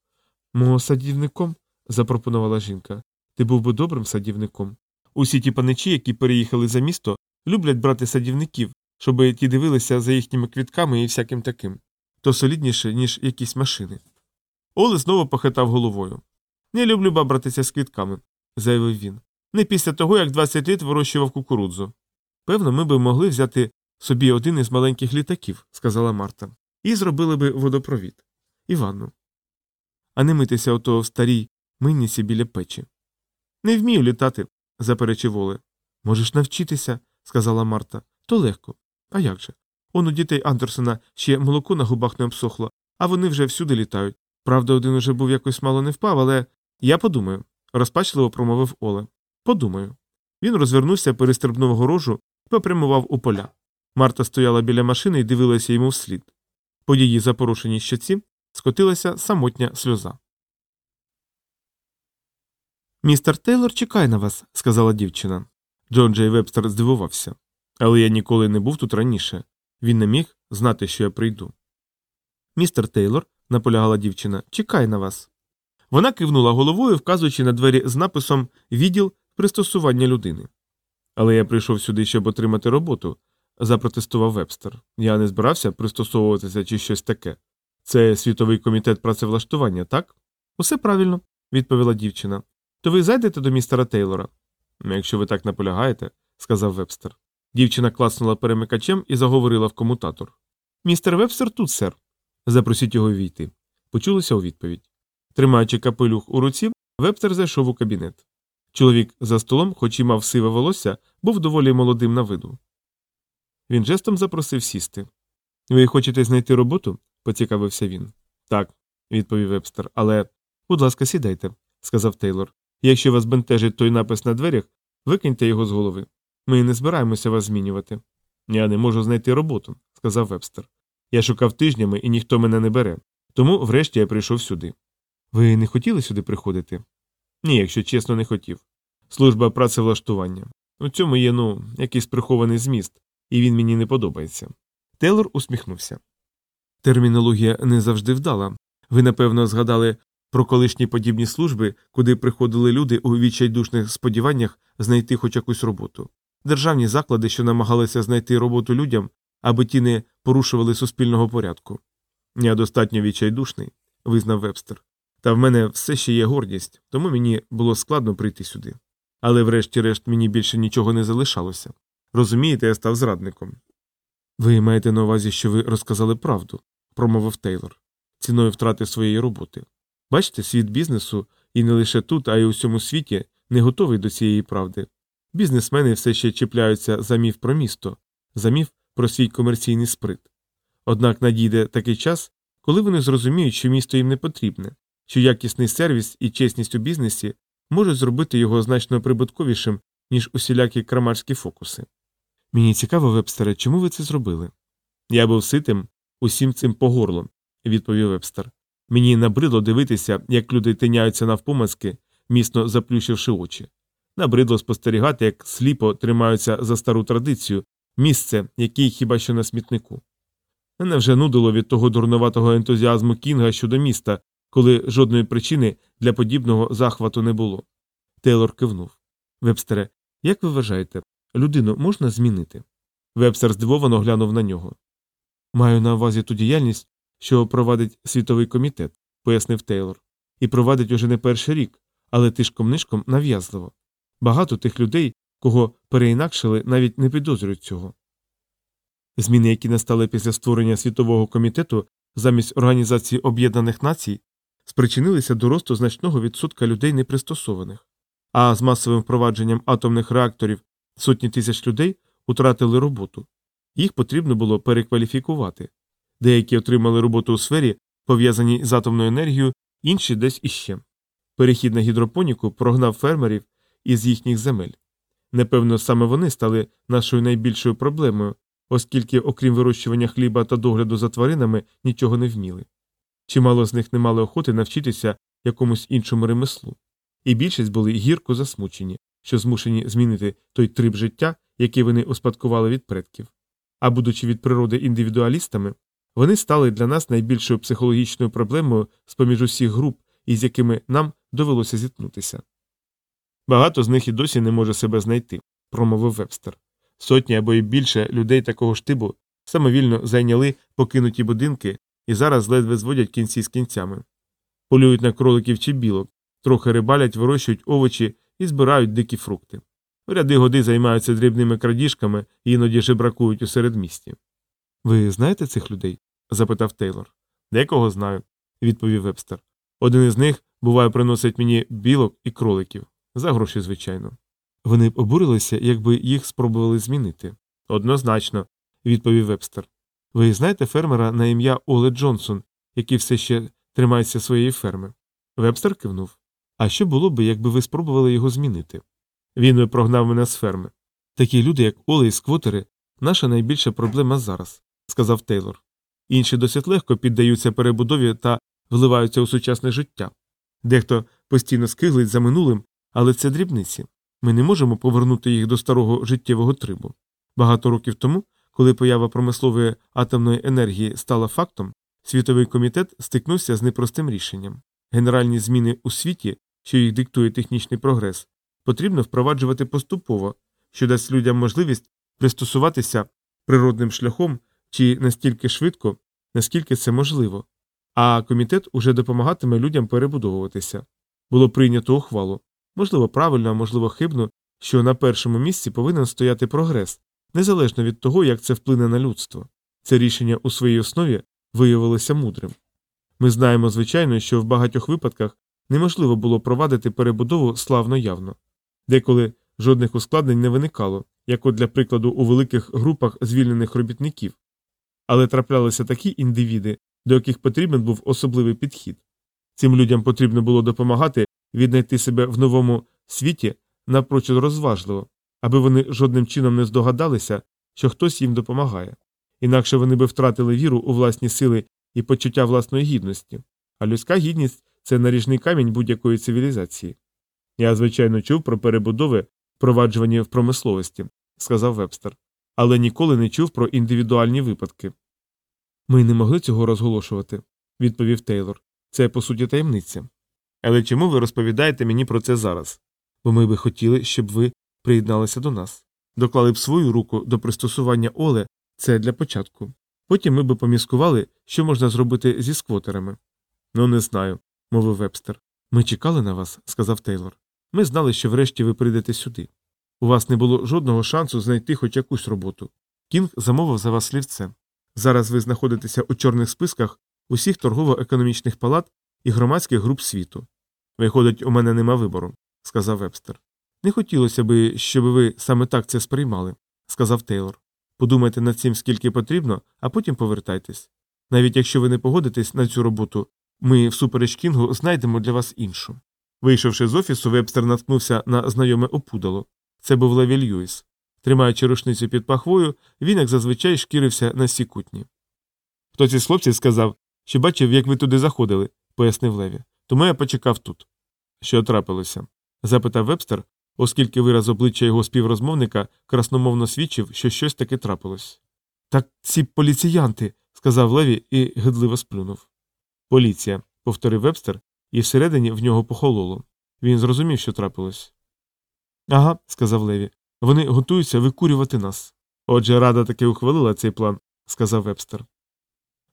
Мого садівником, запропонувала жінка. Ти був би добрим садівником. Усі ті паничі, які переїхали за місто, люблять брати садівників, щоб ті дивилися за їхніми квітками і всяким таким. То солідніше, ніж якісь машини. Оле знову похитав головою. Не люблю бабратися з квітками, заявив він. Не після того, як 20 літ вирощував кукурудзу. Певно, ми би могли взяти собі один із маленьких літаків, сказала Марта, і зробили би водопровід. І ванну. А не митися ото в старій минніці біля печі. Не вмію літати, заперечив Оле. Можеш навчитися, сказала Марта. То легко. А як же? Он у дітей Андерсона ще молоко на губах не обсохло, а вони вже всюди літають. Правда, один уже був якось мало не впав, але я подумаю, розпачливо промовив Оле. Подумаю. Він розвернувся, перестрибнув горожу попрямував у поля. Марта стояла біля машини і дивилася йому вслід. По її запорушеній щоці скотилася самотня сльоза. Містер Тейлор чекає на вас, сказала дівчина. Джон Джей Вебстер здивувався. Але я ніколи не був тут раніше. Він не міг знати, що я прийду. Містер Тейлор, наполягала дівчина, чекає на вас. Вона кивнула головою, вказуючи на двері з написом Відділ пристосування людини. Але я прийшов сюди, щоб отримати роботу, запротестував Вебстер. Я не збирався пристосовуватися чи щось таке. Це світовий комітет працевлаштування, так? Усе правильно, відповіла дівчина. То ви зайдете до містера Тейлора? Якщо ви так наполягаєте, сказав Вебстер. Дівчина класнула перемикачем і заговорила в комутатор. Містер Вебстер тут, сер. Запросіть його війти. Почулося у відповідь. Тримаючи капелюх у руці, Вебстер зайшов у кабінет. Чоловік за столом, хоч і мав сиве волосся, був доволі молодим на виду. Він жестом запросив сісти. Ви хочете знайти роботу? поцікавився він. Так, відповів Вебстер, але. Будь ласка, сідайте, сказав Тейлор. Якщо вас бентежить той напис на дверях, викиньте його з голови. Ми не збираємося вас змінювати. Я не можу знайти роботу, сказав Вебстер. Я шукав тижнями і ніхто мене не бере. Тому врешті я прийшов сюди. Ви не хотіли сюди приходити? Ні, якщо чесно, не хотів. Служба працевлаштування. У цьому є, ну, якийсь прихований зміст, і він мені не подобається. Тейлор усміхнувся. Термінологія не завжди вдала. Ви, напевно, згадали про колишні подібні служби, куди приходили люди у відчайдушних сподіваннях знайти хоч якусь роботу. Державні заклади, що намагалися знайти роботу людям, аби ті не порушували суспільного порядку. Я достатньо відчайдушний, визнав Вебстер. Та в мене все ще є гордість, тому мені було складно прийти сюди. Але врешті-решт мені більше нічого не залишалося. Розумієте, я став зрадником. Ви маєте на увазі, що ви розказали правду, промовив Тейлор, ціною втрати своєї роботи. Бачите, світ бізнесу, і не лише тут, а й у всьому світі, не готовий до цієї правди. Бізнесмени все ще чіпляються за міф про місто, за міф про свій комерційний сприт. Однак надійде такий час, коли вони зрозуміють, що місто їм не потрібне, що якісний сервіс і чесність у бізнесі можуть зробити його значно прибутковішим, ніж усілякі крамарські фокуси. Мені цікаво, вебстере, чому ви це зробили? Я був ситим усім цим по горло, відповів вебстер. Мені набридло дивитися, як люди тиняються навпомацки, міцно заплющивши очі. Набридло спостерігати, як сліпо тримаються за стару традицію, місце, яке хіба що на смітнику. Мене вже нудило від того дурноватого ентузіазму Кінга щодо міста, коли жодної причини для подібного захвату не було. Тейлор кивнув. Вебстере, як ви вважаєте, людину можна змінити? Вебстер здивовано глянув на нього. Маю на увазі ту діяльність, що провадить світовий комітет, пояснив Тейлор, і провадить уже не перший рік, але тишком нишком нав'язливо. Багато тих людей, кого переінакшили, навіть не підозрюють цього. Зміни, які настали після створення світового комітету замість Організації Об'єднаних Націй, спричинилися до росту значного відсотка людей непристосованих, а з масовим впровадженням атомних реакторів сотні тисяч людей втратили роботу. Їх потрібно було перекваліфікувати. Деякі отримали роботу у сфері, пов'язаній з атомною енергією, інші десь іще. Перехід на гідропоніку прогнав фермерів із їхніх земель. Напевно, саме вони стали нашою найбільшою проблемою, оскільки, окрім вирощування хліба та догляду за тваринами, нічого не вміли. Чимало з них не мали охоти навчитися якомусь іншому ремеслу, і більшість були гірко засмучені, що змушені змінити той трип життя, який вони успадкували від предків. А будучи від природи індивідуалістами, вони стали для нас найбільшою психологічною проблемою з поміж усіх груп, із якими нам довелося зіткнутися. Багато з них і досі не може себе знайти, промовив вебстер. Сотні або й більше людей такого штибу самовільно зайняли покинуті будинки і зараз ледве зводять кінці з кінцями. Полюють на кроликів чи білок, трохи рибалять, вирощують овочі і збирають дикі фрукти. Ряди годи займаються дрібними крадіжками і іноді жебракують у середмісті. Ви знаєте цих людей? запитав Тейлор. Декого знаю, відповів вебстер. Один із них, буває, приносить мені білок і кроликів. За гроші, звичайно. Вони б обурилися, якби їх спробували змінити. Однозначно, відповів вебстер. Ви знаєте фермера на ім'я Оле Джонсон, який все ще тримається своєї ферми? Вебстер кивнув. А що було б, якби ви спробували його змінити? Він би прогнав мене з ферми. Такі люди, як Оле і сквотери, наша найбільша проблема зараз, сказав Тейлор. Інші досить легко піддаються перебудові та вливаються у сучасне життя. Дехто постійно скиглить за минулим, Але це дрібниці. Ми не можемо повернути їх до старого життєвого трибу. Багато років тому, коли поява промислової атомної енергії стала фактом, світовий комітет стикнувся з непростим рішенням. Генеральні зміни у світі, що їх диктує технічний прогрес, потрібно впроваджувати поступово, що дасть людям можливість пристосуватися природним шляхом чи настільки швидко, наскільки це можливо. А комітет уже допомагатиме людям перебудовуватися. Було прийнято ухвалу, можливо, правильно, а можливо, хибно, що на першому місці повинен стояти прогрес, незалежно від того, як це вплине на людство. Це рішення у своїй основі виявилося мудрим. Ми знаємо, звичайно, що в багатьох випадках неможливо було провадити перебудову славно явно, деколи жодних ускладнень не виникало, як от для прикладу у великих групах звільнених робітників, але траплялися такі індивіди, до яких потрібен був особливий підхід. Цим людям потрібно було допомагати віднайти себе в новому світі напрочуд розважливо, аби вони жодним чином не здогадалися, що хтось їм допомагає, інакше вони би втратили віру у власні сили і почуття власної гідності, а людська гідність це наріжний камінь будь-якої цивілізації. Я, звичайно, чув про перебудови, впроваджувані в промисловості, сказав Вебстер, але ніколи не чув про індивідуальні випадки. Ми не могли цього розголошувати, відповів Тейлор. Це по суті таємниця. Але чому ви розповідаєте мені про це зараз? Бо ми би хотіли, щоб ви приєдналися до нас. Доклали б свою руку до пристосування Оле, це для початку. Потім ми би поміскували, що можна зробити зі сквотерами. Ну, не знаю, мовив вебстер. Ми чекали на вас, сказав Тейлор. Ми знали, що врешті ви прийдете сюди. У вас не було жодного шансу знайти хоч якусь роботу. Кінг замовив за вас слівце. Зараз ви знаходитеся у чорних списках усіх торгово-економічних палат і громадських груп світу. Виходить, у мене нема вибору, сказав вебстер. Не хотілося би, щоб ви саме так це сприймали, сказав Тейлор. Подумайте над цим скільки потрібно, а потім повертайтесь. Навіть якщо ви не погодитесь на цю роботу, ми, всупереч Кінгу, знайдемо для вас іншу. Вийшовши з офісу, вебстер наткнувся на знайоме опудало. Це був Леві Льюіс. Тримаючи рушницю під пахвою, він, як зазвичай, шкірився на сікутні. Хтось із хлопців сказав, що бачив, як ви туди заходили, пояснив Леві. Тому я почекав тут. Що трапилося? запитав вебстер, оскільки вираз обличчя його співрозмовника красномовно свідчив, що щось таке трапилось. Так ці поліціянти, сказав Леві і гидливо сплюнув. Поліція, повторив вебстер, і всередині в нього похололо. Він зрозумів, що трапилось. Ага, сказав Леві. Вони готуються викурювати нас. Отже, рада таки ухвалила цей план, сказав вебстер.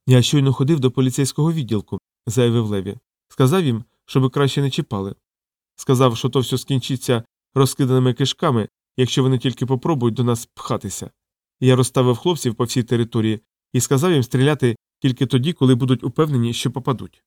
Я щойно ходив до поліцейського відділку, заявив Леві. Сказав їм, щоби краще не чіпали. Сказав, що то все скінчиться розкиданими кишками, якщо вони тільки попробують до нас пхатися. Я розставив хлопців по всій території і сказав їм стріляти тільки тоді, коли будуть упевнені, що попадуть.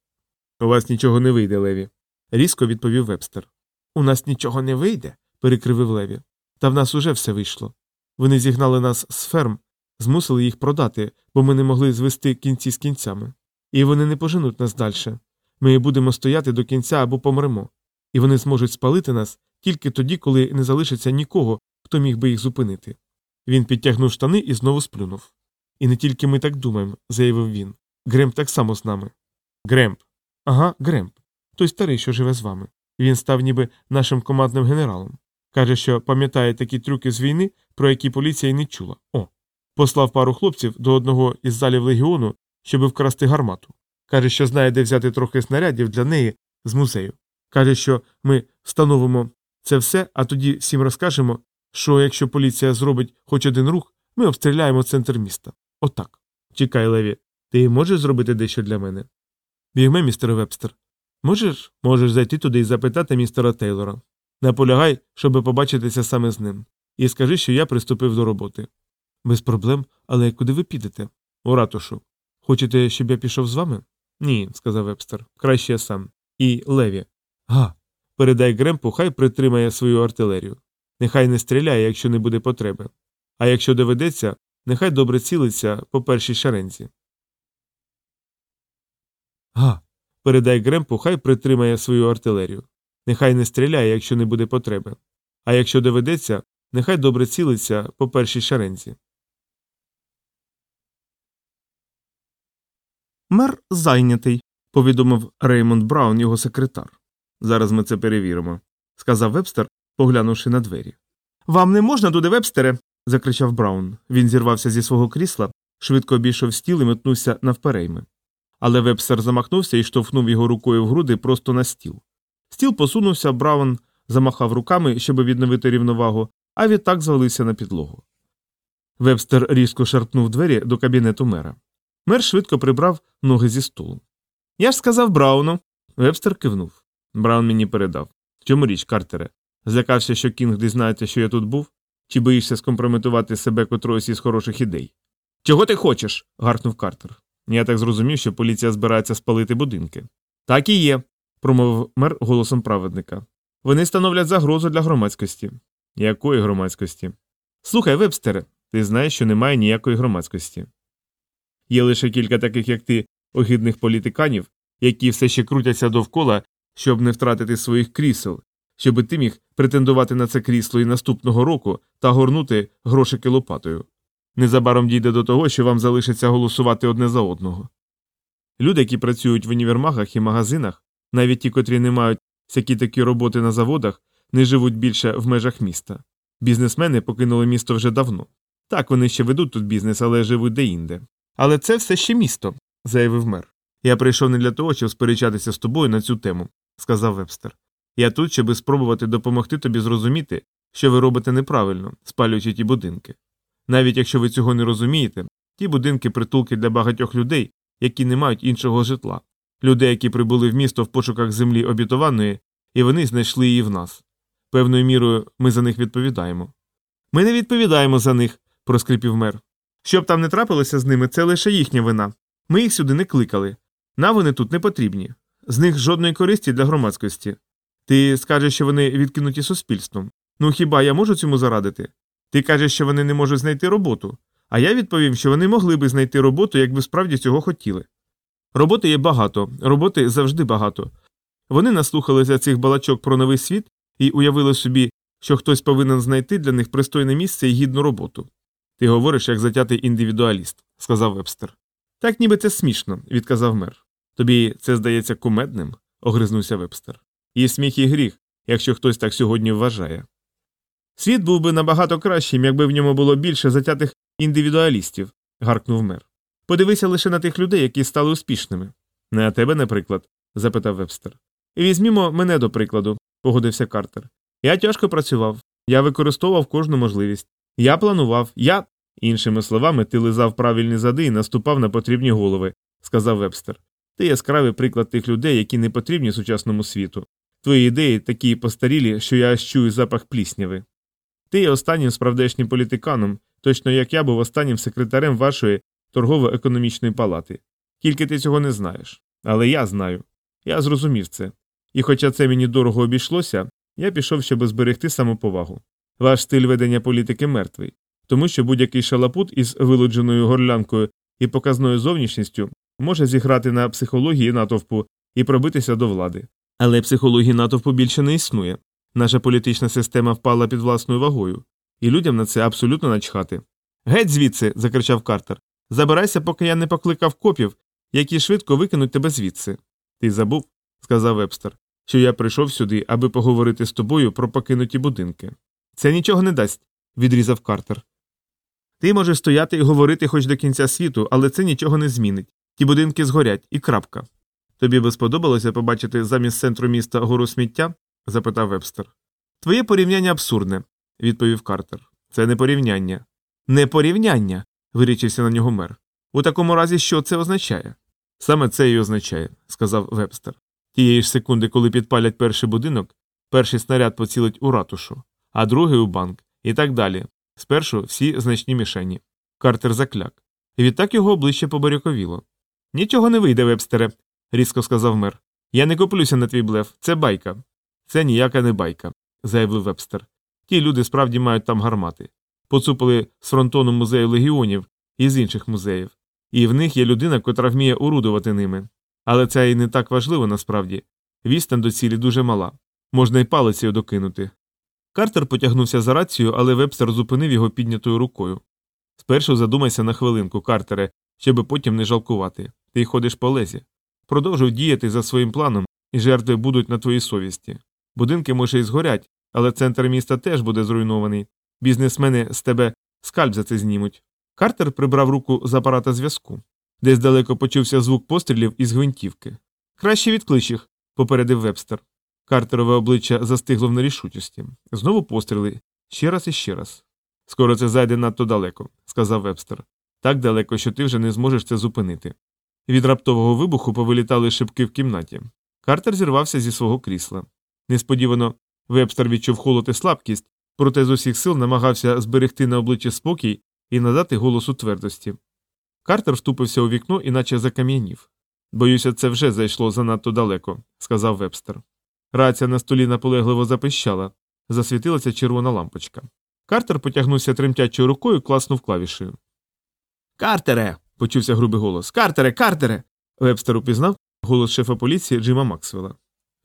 У вас нічого не вийде, Леві, різко відповів вебстер. У нас нічого не вийде, перекривив Леві. Та в нас уже все вийшло. Вони зігнали нас з ферм, змусили їх продати, бо ми не могли звести кінці з кінцями. І вони не поженуть нас далі. Ми будемо стояти до кінця або помремо, і вони зможуть спалити нас тільки тоді, коли не залишиться нікого, хто міг би їх зупинити. Він підтягнув штани і знову сплюнув. І не тільки ми так думаємо, заявив він. Гремп так само з нами. Гремп. Ага, Гремп. Той старий, що живе з вами. Він став ніби нашим командним генералом. Каже, що пам'ятає такі трюки з війни, про які поліція й не чула. О. Послав пару хлопців до одного із залів легіону, щоб вкрасти гармату. Каже, що знає, де взяти трохи снарядів для неї з музею. Каже, що ми встановимо це все, а тоді всім розкажемо, що якщо поліція зробить хоч один рух, ми обстріляємо центр міста. Отак. Чекай, Леві, ти можеш зробити дещо для мене? Бігме, містер Вебстер. Можеш? Можеш зайти туди і запитати містера Тейлора. Наполягай, щоби побачитися саме з ним. І скажи, що я приступив до роботи. Без проблем, але куди ви підете? У ратушу. Хочете, щоб я пішов з вами? Ні, сказав Вебстер. Краще я сам. І Леві. Га. Передай Гремпу, хай притримає свою артилерію. Нехай не стріляє, якщо не буде потреби. А якщо доведеться, нехай добре цілиться по першій шаренці. Га. Передай Гремпу, хай притримає свою артилерію. Нехай не стріляє, якщо не буде потреби. А якщо доведеться, нехай добре цілиться по першій шеренці. Мер зайнятий, повідомив Реймонд Браун, його секретар. Зараз ми це перевіримо. сказав вебстер, поглянувши на двері. Вам не можна туди, вебстере. закричав Браун. Він зірвався зі свого крісла, швидко обійшов стіл і метнувся навперейми. Але вебстер замахнувся і штовхнув його рукою в груди просто на стіл. Стіл посунувся, Браун замахав руками, щоб відновити рівновагу, а відтак звалився на підлогу. Вебстер різко шарпнув двері до кабінету мера. Мер швидко прибрав ноги зі столу. Я ж сказав Брауну. Вебстер кивнув. Браун мені передав. У чому річ, Картере? Злякався, що Кінг дізнається, що я тут був? Чи боїшся скомпрометувати себе котроюсь із хороших ідей? Чого ти хочеш? гаркнув Картер. Я так зрозумів, що поліція збирається спалити будинки. Так і є, промовив мер голосом праведника. Вони становлять загрозу для громадськості. Якої громадськості? Слухай, вебстере, ти знаєш, що немає ніякої громадськості. Є лише кілька таких, як ти, огидних політиканів, які все ще крутяться довкола, щоб не втратити своїх крісел, щоби ти міг претендувати на це крісло і наступного року та горнути грошики лопатою. Незабаром дійде до того, що вам залишиться голосувати одне за одного. Люди, які працюють в універмагах і магазинах, навіть ті, котрі не мають всякі такі роботи на заводах, не живуть більше в межах міста. Бізнесмени покинули місто вже давно. Так, вони ще ведуть тут бізнес, але живуть деінде. Але це все ще місто, заявив мер. Я прийшов не для того, щоб сперечатися з тобою на цю тему, сказав вебстер. Я тут, щоб спробувати допомогти тобі зрозуміти, що ви робите неправильно, спалюючи ті будинки. Навіть якщо ви цього не розумієте, ті будинки притулки для багатьох людей, які не мають іншого житла, людей, які прибули в місто в пошуках землі обітованої, і вони знайшли її в нас. Певною мірою ми за них відповідаємо. Ми не відповідаємо за них, проскрипів мер. Щоб там не трапилося з ними, це лише їхня вина. Ми їх сюди не кликали. Нам вони тут не потрібні. З них жодної користі для громадськості. Ти скажеш, що вони відкинуті суспільством. Ну хіба я можу цьому зарадити? Ти кажеш, що вони не можуть знайти роботу, а я відповім, що вони могли би знайти роботу, якби справді цього хотіли. Роботи є багато, роботи завжди багато. Вони наслухалися цих балачок про новий світ і уявили собі, що хтось повинен знайти для них пристойне місце і гідну роботу. Ти говориш як затятий індивідуаліст, сказав вебстер. Так ніби це смішно, відказав мер. Тобі це здається кумедним, огризнувся вебстер. І сміх і гріх, якщо хтось так сьогодні вважає. Світ був би набагато кращим, якби в ньому було більше затятих індивідуалістів, гаркнув мер. Подивися лише на тих людей, які стали успішними. Не на тебе, наприклад? запитав вебстер. Візьмімо мене до прикладу, погодився Картер. Я тяжко працював, я використовував кожну можливість. Я планував, я. Іншими словами, ти лизав правильні зади і наступав на потрібні голови, сказав вебстер. Ти яскравий приклад тих людей, які не потрібні сучасному світу. Твої ідеї такі постарілі, що я аж чую запах плісняви. Ти є останнім справдешнім політиканом, точно як я був останнім секретарем вашої торгово-економічної палати. Тільки ти цього не знаєш. Але я знаю. Я зрозумів це. І хоча це мені дорого обійшлося, я пішов, щоб зберегти самоповагу. Ваш стиль ведення політики мертвий, тому що будь-який шалапут із вилудженою горлянкою і показною зовнішністю може зіграти на психології натовпу і пробитися до влади. Але психології натовпу більше не існує. Наша політична система впала під власною вагою, і людям на це абсолютно начхати. Геть звідси. закричав Картер. Забирайся, поки я не покликав копів, які швидко викинуть тебе звідси. Ти забув, сказав вебстер, що я прийшов сюди, аби поговорити з тобою про покинуті будинки. Це нічого не дасть, відрізав Картер. Ти можеш стояти і говорити хоч до кінця світу, але це нічого не змінить. Ті будинки згорять, і крапка. Тобі би сподобалося побачити замість центру міста гору сміття? запитав вебстер. Твоє порівняння абсурдне, відповів Картер. Це не порівняння. Не порівняння. вирічився на нього мер. У такому разі, що це означає? Саме це і означає, сказав вебстер. Тієї ж секунди, коли підпалять перший будинок, перший снаряд поцілить у ратушу, а другий у банк, і так далі. Спершу всі значні мішені. Картер закляк. І відтак його обличчя побаряковіло. Нічого не вийде, вебстере, різко сказав мер. Я не куплюся на твій блеф, це байка. Це ніяка не байка, заявив вебстер. Ті люди справді мають там гармати. Поцупили з фронтону музею легіонів і з інших музеїв. І в них є людина, котра вміє орудувати ними. Але це і не так важливо насправді. Відстань до цілі дуже мала. Можна й палицею докинути. Картер потягнувся за рацію, але вебстер зупинив його піднятою рукою. Спершу задумайся на хвилинку, Картере, щоби потім не жалкувати. Ти ходиш по лезі. Продовжуй діяти за своїм планом, і жертви будуть на твоїй совісті. Будинки, може, і згорять, але центр міста теж буде зруйнований. Бізнесмени з тебе скальп за це знімуть. Картер прибрав руку з апарата зв'язку. Десь далеко почувся звук пострілів із гвинтівки. Краще відклич їх, попередив вебстер. Картерове обличчя застигло в нерішучості. Знову постріли ще раз і ще раз. Скоро це зайде надто далеко, сказав вебстер. Так далеко, що ти вже не зможеш це зупинити. Від раптового вибуху повилітали шибки в кімнаті. Картер зірвався зі свого крісла. Несподівано вебстер відчув холод і слабкість, проте з усіх сил намагався зберегти на обличчі спокій і надати голосу твердості. Картер вступився у вікно і наче закам'янів. Боюся, це вже зайшло занадто далеко, сказав вебстер. Рація на столі наполегливо запищала, засвітилася червона лампочка. Картер потягнувся тремтячою рукою, класнув клавішею. Картере. почувся грубий голос. Картере, Картере. Вебстер упізнав голос шефа поліції Джима Максвелла.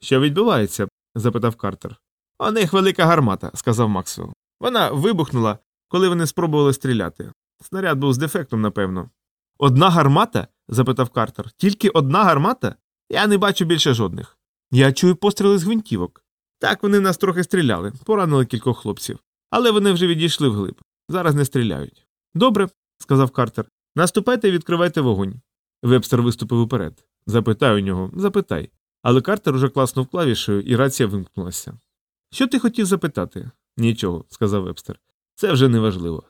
Що відбувається? запитав Картер. У них велика гармата, сказав Максвелл. Вона вибухнула, коли вони спробували стріляти. Снаряд був з дефектом, напевно. Одна гармата? запитав Картер. Тільки одна гармата? Я не бачу більше жодних. Я чую постріли з гвинтівок. Так вони нас трохи стріляли, поранили кількох хлопців. Але вони вже відійшли вглиб. Зараз не стріляють. Добре, сказав Картер. Наступайте і відкривайте вогонь. Вебстер виступив уперед. Запитай у нього, запитай. Але Картер уже класнув клавішею, і рація вимкнулася. Що ти хотів запитати? Нічого, сказав Вебстер. Це вже не важливо.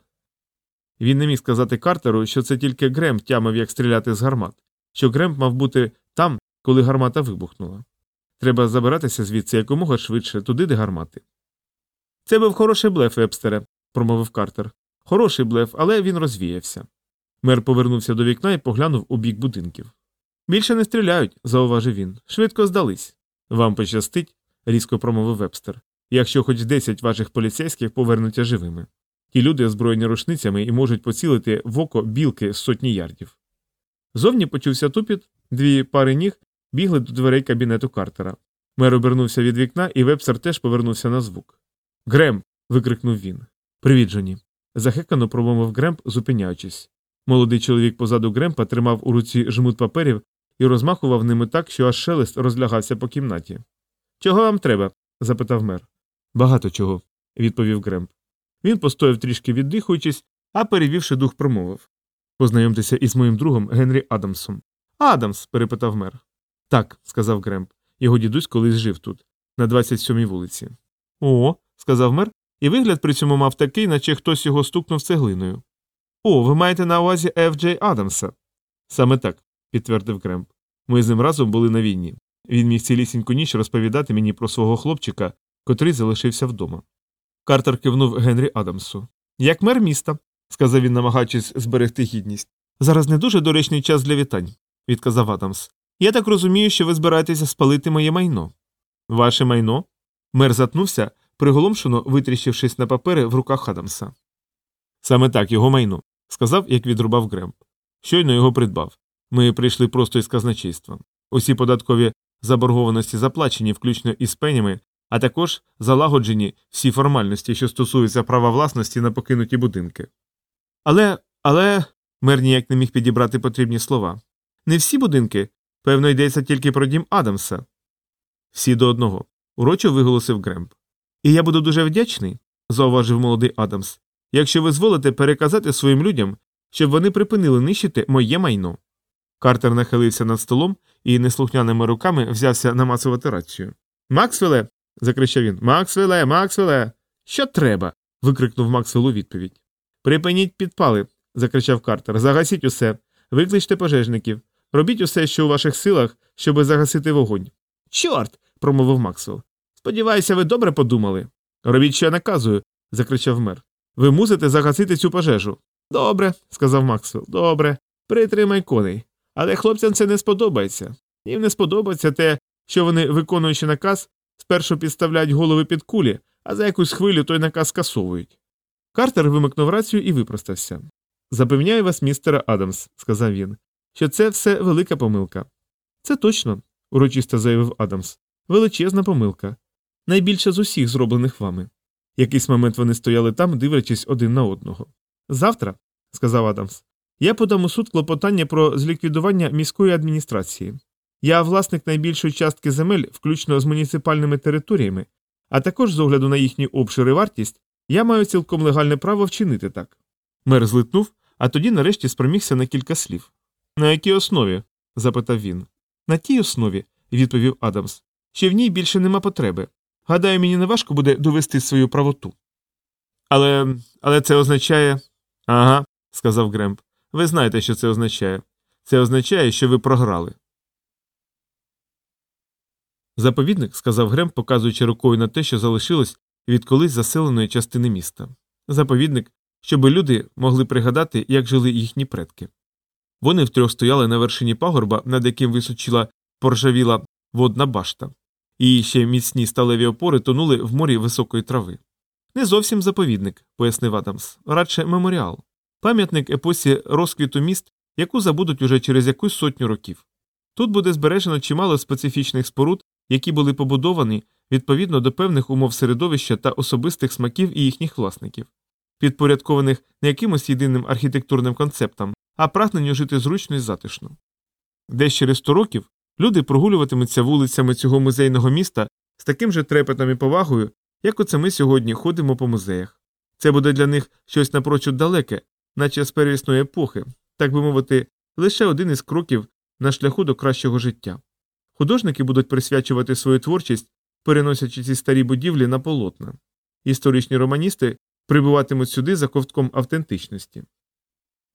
Він не міг сказати Картеру, що це тільки Грем тямив, як стріляти з гармат, що Грем мав бути там, коли гармата вибухнула. Треба забиратися звідси якомога швидше, туди, де гармати. Це був хороший блеф, Вебстере, промовив Картер. Хороший блеф, але він розвіявся. Мер повернувся до вікна і поглянув у бік будинків. Більше не стріляють, зауважив він. Швидко здались. Вам пощастить, різко промовив вебстер, якщо хоч десять ваших поліцейських повернуться живими. Ті люди озброєні рушницями і можуть поцілити в око білки з сотні ярдів. Зовні почувся тупіт, дві пари ніг бігли до дверей кабінету Картера. Мер обернувся від вікна, і вебстер теж повернувся на звук. Грем. викрикнув він. Привіт, Джоні. Захекано промовив Гремп, зупиняючись. Молодий чоловік позаду Гремпа тримав у руці жмут паперів і розмахував ними так, що аж шелест розлягався по кімнаті. Чого вам треба? запитав мер. Багато чого, відповів Гремп. Він постояв трішки віддихуючись, а перевівши дух, промовив Познайомтеся із моїм другом Генрі Адамсом. Адамс? перепитав мер. Так, сказав Гремп. Його дідусь колись жив тут, на 27-й вулиці. О, сказав мер, і вигляд при цьому мав такий, наче хтось його стукнув цеглиною. О, ви маєте на увазі Ф. Джей Адамса? Саме так, підтвердив Гремп. Ми з ним разом були на війні. Він міг цілісіньку ніч розповідати мені про свого хлопчика, котрий залишився вдома. Картер кивнув Генрі Адамсу. Як мер міста, сказав він, намагаючись зберегти гідність. Зараз не дуже доречний час для вітань, відказав Адамс. Я так розумію, що ви збираєтеся спалити моє майно. Ваше майно? Мер затнувся, приголомшено витріщившись на папери в руках Адамса. Саме так, його майно, сказав, як відрубав Гремп. Щойно його придбав. Ми прийшли просто із казначейства. Усі податкові заборгованості заплачені, включно із пенями, а також залагоджені всі формальності, що стосуються права власності на покинуті будинки. Але, але. мер ніяк не міг підібрати потрібні слова. Не всі будинки, певно, йдеться тільки про дім Адамса. Всі до одного, урочо виголосив Гремп. І я буду дуже вдячний, зауважив молодий Адамс, якщо ви зволите переказати своїм людям, щоб вони припинили нищити моє майно. Картер нахилився над столом і неслухняними руками взявся намацувати рацію. Максвеле. закричав він. Максвеле, Максвеле. Що треба? викрикнув Максвелл у відповідь. Припиніть підпали, закричав Картер. Загасіть усе, викличте пожежників, робіть усе, що у ваших силах, щоб загасити вогонь. Чорт. промовив Максвелл. Сподіваюся, ви добре подумали. Робіть, що я наказую, закричав мер. Ви мусите загасити цю пожежу. Добре, сказав Максвелл. Добре. Притримай коней. Але хлопцям це не сподобається. Їм не сподобається те, що вони, виконуючи наказ, спершу підставляють голови під кулі, а за якусь хвилю той наказ скасовують. Картер вимикнув рацію і випростався. Запевняю вас, містере Адамс, сказав він, що це все велика помилка. Це точно, урочисто заявив Адамс. Величезна помилка. Найбільша з усіх зроблених вами. Якийсь момент вони стояли там, дивлячись один на одного. Завтра, сказав Адамс, я подам у суд клопотання про зліквідування міської адміністрації. Я власник найбільшої частки земель, включно з муніципальними територіями, а також з огляду на їхні обшир і вартість, я маю цілком легальне право вчинити так. Мер злитнув, а тоді нарешті спромігся на кілька слів. На якій основі? запитав він. На тій основі, відповів Адамс, що в ній більше нема потреби. Гадаю, мені не важко буде довести свою правоту. Але але це означає. Ага, сказав Гремп. Ви знаєте, що це означає. Це означає, що ви програли. Заповідник, сказав Гремп, показуючи рукою на те, що залишилось від колись заселеної частини міста. Заповідник, щоби люди могли пригадати, як жили їхні предки. Вони втрьох стояли на вершині пагорба, над яким височила поржавіла водна башта, і ще міцні сталеві опори тонули в морі високої трави. Не зовсім заповідник, пояснив Адамс, радше меморіал, пам'ятник епосі розквіту міст, яку забудуть уже через якусь сотню років. Тут буде збережено чимало специфічних споруд, які були побудовані відповідно до певних умов середовища та особистих смаків і їхніх власників, підпорядкованих не якимось єдиним архітектурним концептам, а прагненню жити зручно і затишно. Десь через сто років люди прогулюватимуться вулицями цього музейного міста з таким же трепетом і повагою, як оце ми сьогодні ходимо по музеях. Це буде для них щось напрочуд далеке, наче з первісної епохи, так би мовити, лише один із кроків на шляху до кращого життя. Художники будуть присвячувати свою творчість, переносячи ці старі будівлі на полотна. Історичні романісти прибуватимуть сюди за ковтком автентичності.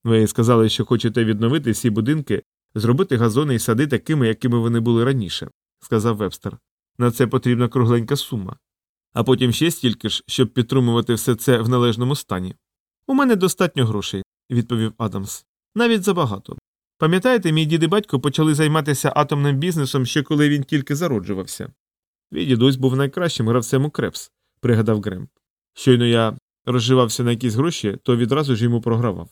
Ви сказали, що хочете відновити всі будинки, зробити газони і сади такими, якими вони були раніше, сказав вебстер. На це потрібна кругленька сума. А потім ще стільки ж, щоб підтримувати все це в належному стані. У мене достатньо грошей, відповів Адамс. Навіть забагато. Пам'ятаєте, мій дід і батько почали займатися атомним бізнесом ще коли він тільки зароджувався. Мій дідусь був найкращим гравцем у крепс, пригадав Гремп. Щойно я розживався на якісь гроші, то відразу ж йому програвав.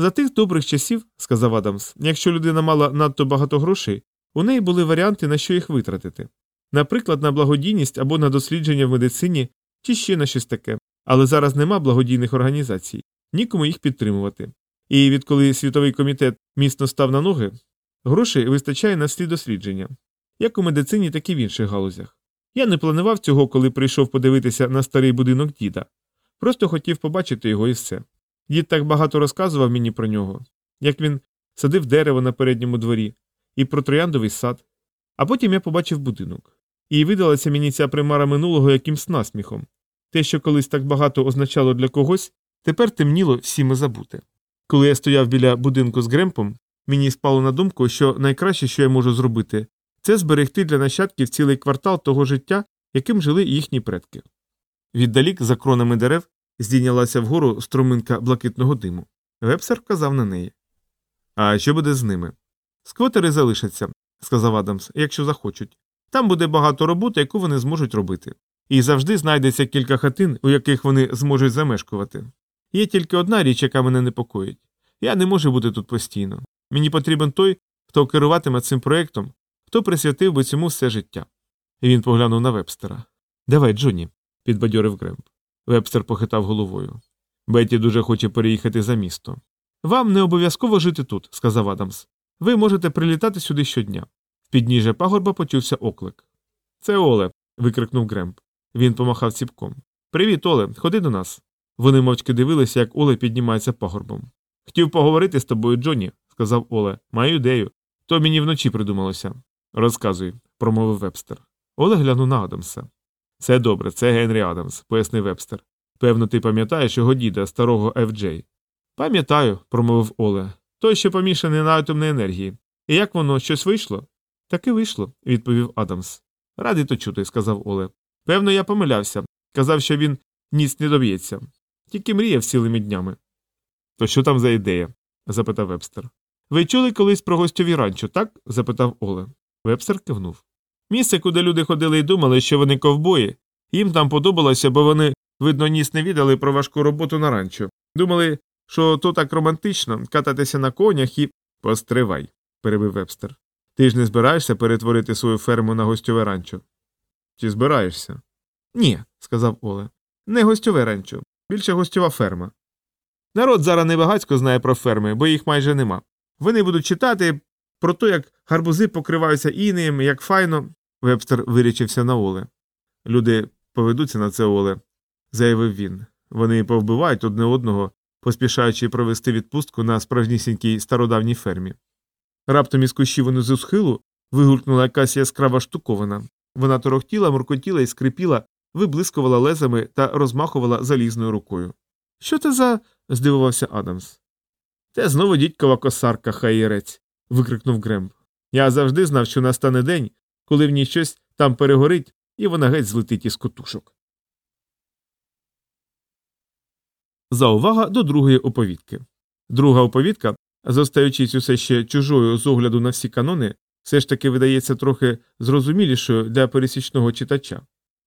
За тих добрих часів, сказав Адамс, якщо людина мала надто багато грошей, у неї були варіанти, на що їх витратити. Наприклад, на благодійність або на дослідження в медицині, чи ще на щось таке. Але зараз нема благодійних організацій, нікому їх підтримувати. І відколи світовий комітет міцно став на ноги, грошей вистачає на всі дослідження, як у медицині, так і в інших галузях. Я не планував цього, коли прийшов подивитися на старий будинок діда. Просто хотів побачити його і все. Дід так багато розказував мені про нього, як він садив дерево на передньому дворі, і про трояндовий сад. А потім я побачив будинок. І видалася мені ця примара минулого якимсь насміхом. Те, що колись так багато означало для когось, тепер темніло всіми забути. Коли я стояв біля будинку з Гремпом, мені спало на думку, що найкраще, що я можу зробити, це зберегти для нащадків цілий квартал того життя, яким жили їхні предки. Віддалік, за кронами дерев, здійнялася вгору струминка блакитного диму. Вебсер вказав на неї. А що буде з ними? Сквотери залишаться, сказав Адамс, якщо захочуть. Там буде багато роботи, яку вони зможуть робити. І завжди знайдеться кілька хатин, у яких вони зможуть замешкувати. Є тільки одна річ, яка мене непокоїть. Я не можу бути тут постійно. Мені потрібен той, хто керуватиме цим проєктом, хто присвятив би цьому все життя. І він поглянув на вебстера. Давай, Джонні, підбадьорив Гремп. Вебстер похитав головою. Бетті дуже хоче переїхати за місто. Вам не обов'язково жити тут, сказав Адамс. Ви можете прилітати сюди щодня. В підніжжя пагорба почувся оклик. Це Оле. викрикнув Гремп. Він помахав ціпком. Привіт, Оле, ходи до нас. Вони мовчки дивилися, як Оле піднімається пагорбом. Хотів поговорити з тобою, Джонні, сказав Оле. Маю ідею. То мені вночі придумалося. Розказуй, промовив вебстер. Оле глянув на Адамса. Це добре, це Генрі Адамс, пояснив вебстер. Певно, ти пам'ятаєш його діда, старого Ф.Джей. Пам'ятаю, промовив Оле. Той, що помішаний на атомній енергії. І як воно щось вийшло? Так і вийшло, відповів Адамс. Радий то чути, сказав Оле. Певно, я помилявся. Казав, що він ніц не доб'ється. Тільки мріяв цілими днями. То що там за ідея? запитав вебстер. Ви чули колись про гостьові ранчо, так? запитав Оле. Вебстер кивнув. Місце, куди люди ходили і думали, що вони ковбої. Їм там подобалося, бо вони, видно, ніс не віддали про важку роботу на ранчо. Думали, що то так романтично кататися на конях і. Постривай, перебив вебстер. Ти ж не збираєшся перетворити свою ферму на гостьове ранчо? Чи збираєшся? Ні, сказав Оле. Не гостьове ранчо, більше гостьова ферма. Народ зараз небагацько знає про ферми, бо їх майже нема. Вони будуть читати, про те, як гарбузи покриваються інеєм, як файно. Вебстер вирічився на Оле. Люди поведуться на це Оле, заявив він. Вони повбивають одне одного, поспішаючи провести відпустку на справжнісінькій стародавній фермі. Раптом із кущів унизу схилу вигулькнула якась яскрава штуковина. Вона торохтіла, муркотіла і скрипіла, виблискувала лезами та розмахувала залізною рукою. Що це за. здивувався Адамс. Це знову дідькова косарка, хаєрець. викрикнув Гремб. Я завжди знав, що настане день, коли в ній щось там перегорить, і вона геть злетить із котушок. Заувага до другої оповідки. Друга оповідка, зостаючись усе ще чужою з огляду на всі канони, все ж таки видається трохи зрозумілішою для пересічного читача.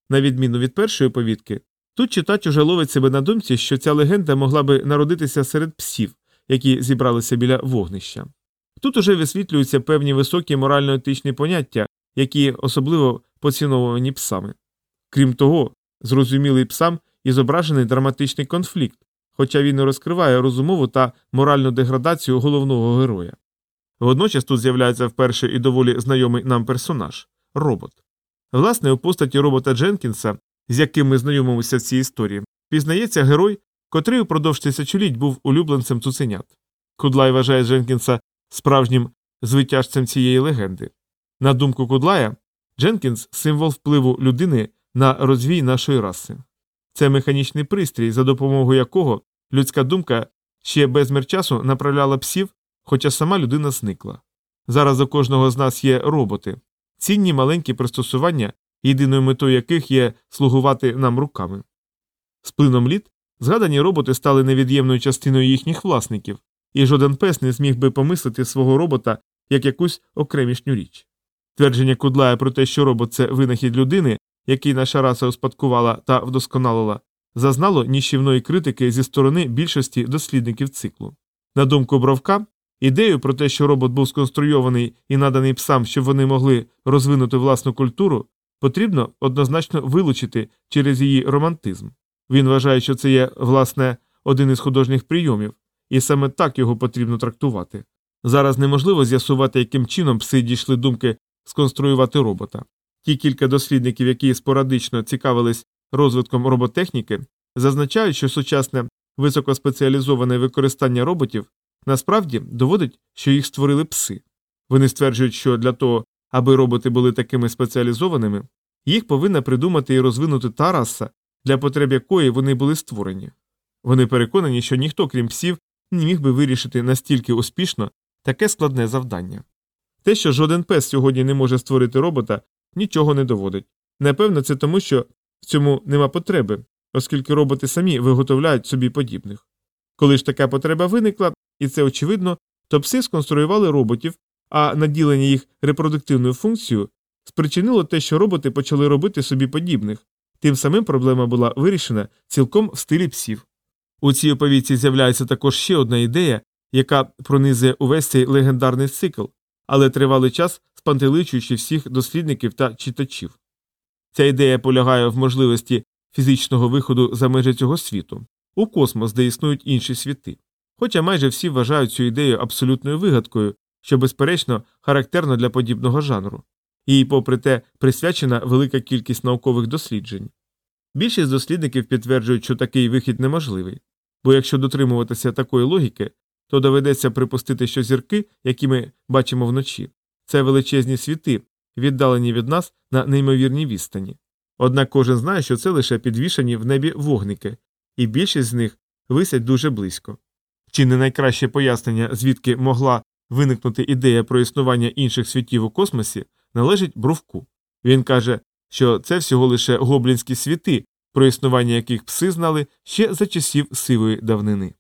На відміну від першої оповідки, тут читач уже ловить себе на думці, що ця легенда могла би народитися серед псів, які зібралися біля вогнища. Тут уже висвітлюються певні високі морально-етичні поняття, які особливо поціновані псами. Крім того, зрозумілий псам і зображений драматичний конфлікт, хоча він і розкриває розумову та моральну деградацію головного героя. Водночас тут з'являється вперше і доволі знайомий нам персонаж робот. Власне, у постаті робота Дженкінса, з яким ми знайомимося в цій історії, пізнається герой, котрий упродовж тисячоліть був улюбленцем цуценят. Кудлай вважає Дженкінса справжнім звитяжцем цієї легенди. На думку Кудлая, Дженкінс символ впливу людини на розвій нашої раси. Це механічний пристрій, за допомогою якого людська думка ще без мир часу направляла псів, хоча сама людина зникла. Зараз у кожного з нас є роботи, цінні маленькі пристосування, єдиною метою яких є слугувати нам руками. З плином літ згадані роботи стали невід'ємною частиною їхніх власників, і жоден пес не зміг би помислити свого робота як якусь окремішню річ. Твердження Кудлая про те, що робот це винахід людини, який наша раса успадкувала та вдосконалила, зазнало ніщівної критики зі сторони більшості дослідників циклу. На думку Бровка, ідею про те, що робот був сконструйований і наданий псам, щоб вони могли розвинути власну культуру, потрібно однозначно вилучити через її романтизм. Він вважає, що це є, власне, один із художніх прийомів, і саме так його потрібно трактувати. Зараз неможливо з'ясувати, яким чином пси дійшли думки сконструювати робота. Ті кілька дослідників, які спорадично цікавились розвитком роботехніки, зазначають, що сучасне високоспеціалізоване використання роботів насправді доводить, що їх створили пси. Вони стверджують, що для того, аби роботи були такими спеціалізованими, їх повинна придумати і розвинути та раса, для потреб якої вони були створені. Вони переконані, що ніхто, крім псів, не міг би вирішити настільки успішно таке складне завдання. Те, що жоден пес сьогодні не може створити робота, нічого не доводить. Напевно, це тому, що в цьому нема потреби, оскільки роботи самі виготовляють собі подібних. Коли ж така потреба виникла, і це очевидно, то пси сконструювали роботів, а наділення їх репродуктивною функцією спричинило те, що роботи почали робити собі подібних, тим самим проблема була вирішена цілком в стилі псів. У цій оповідці з'являється також ще одна ідея, яка пронизує увесь цей легендарний цикл, але тривалий час спантеличуючи всіх дослідників та читачів. Ця ідея полягає в можливості фізичного виходу за межі цього світу, у космос, де існують інші світи. Хоча майже всі вважають цю ідею абсолютною вигадкою, що, безперечно, характерно для подібного жанру, їй, попри те, присвячена велика кількість наукових досліджень. Більшість дослідників підтверджують, що такий вихід неможливий, бо якщо дотримуватися такої логіки, то доведеться припустити, що зірки, які ми бачимо вночі, це величезні світи, віддалені від нас на неймовірній відстані. Однак кожен знає, що це лише підвішені в небі вогники, і більшість з них висять дуже близько. Чи не найкраще пояснення, звідки могла виникнути ідея про існування інших світів у космосі, належить Бровку. Він каже, що це всього лише гоблінські світи, про існування яких пси знали ще за часів сивої давнини.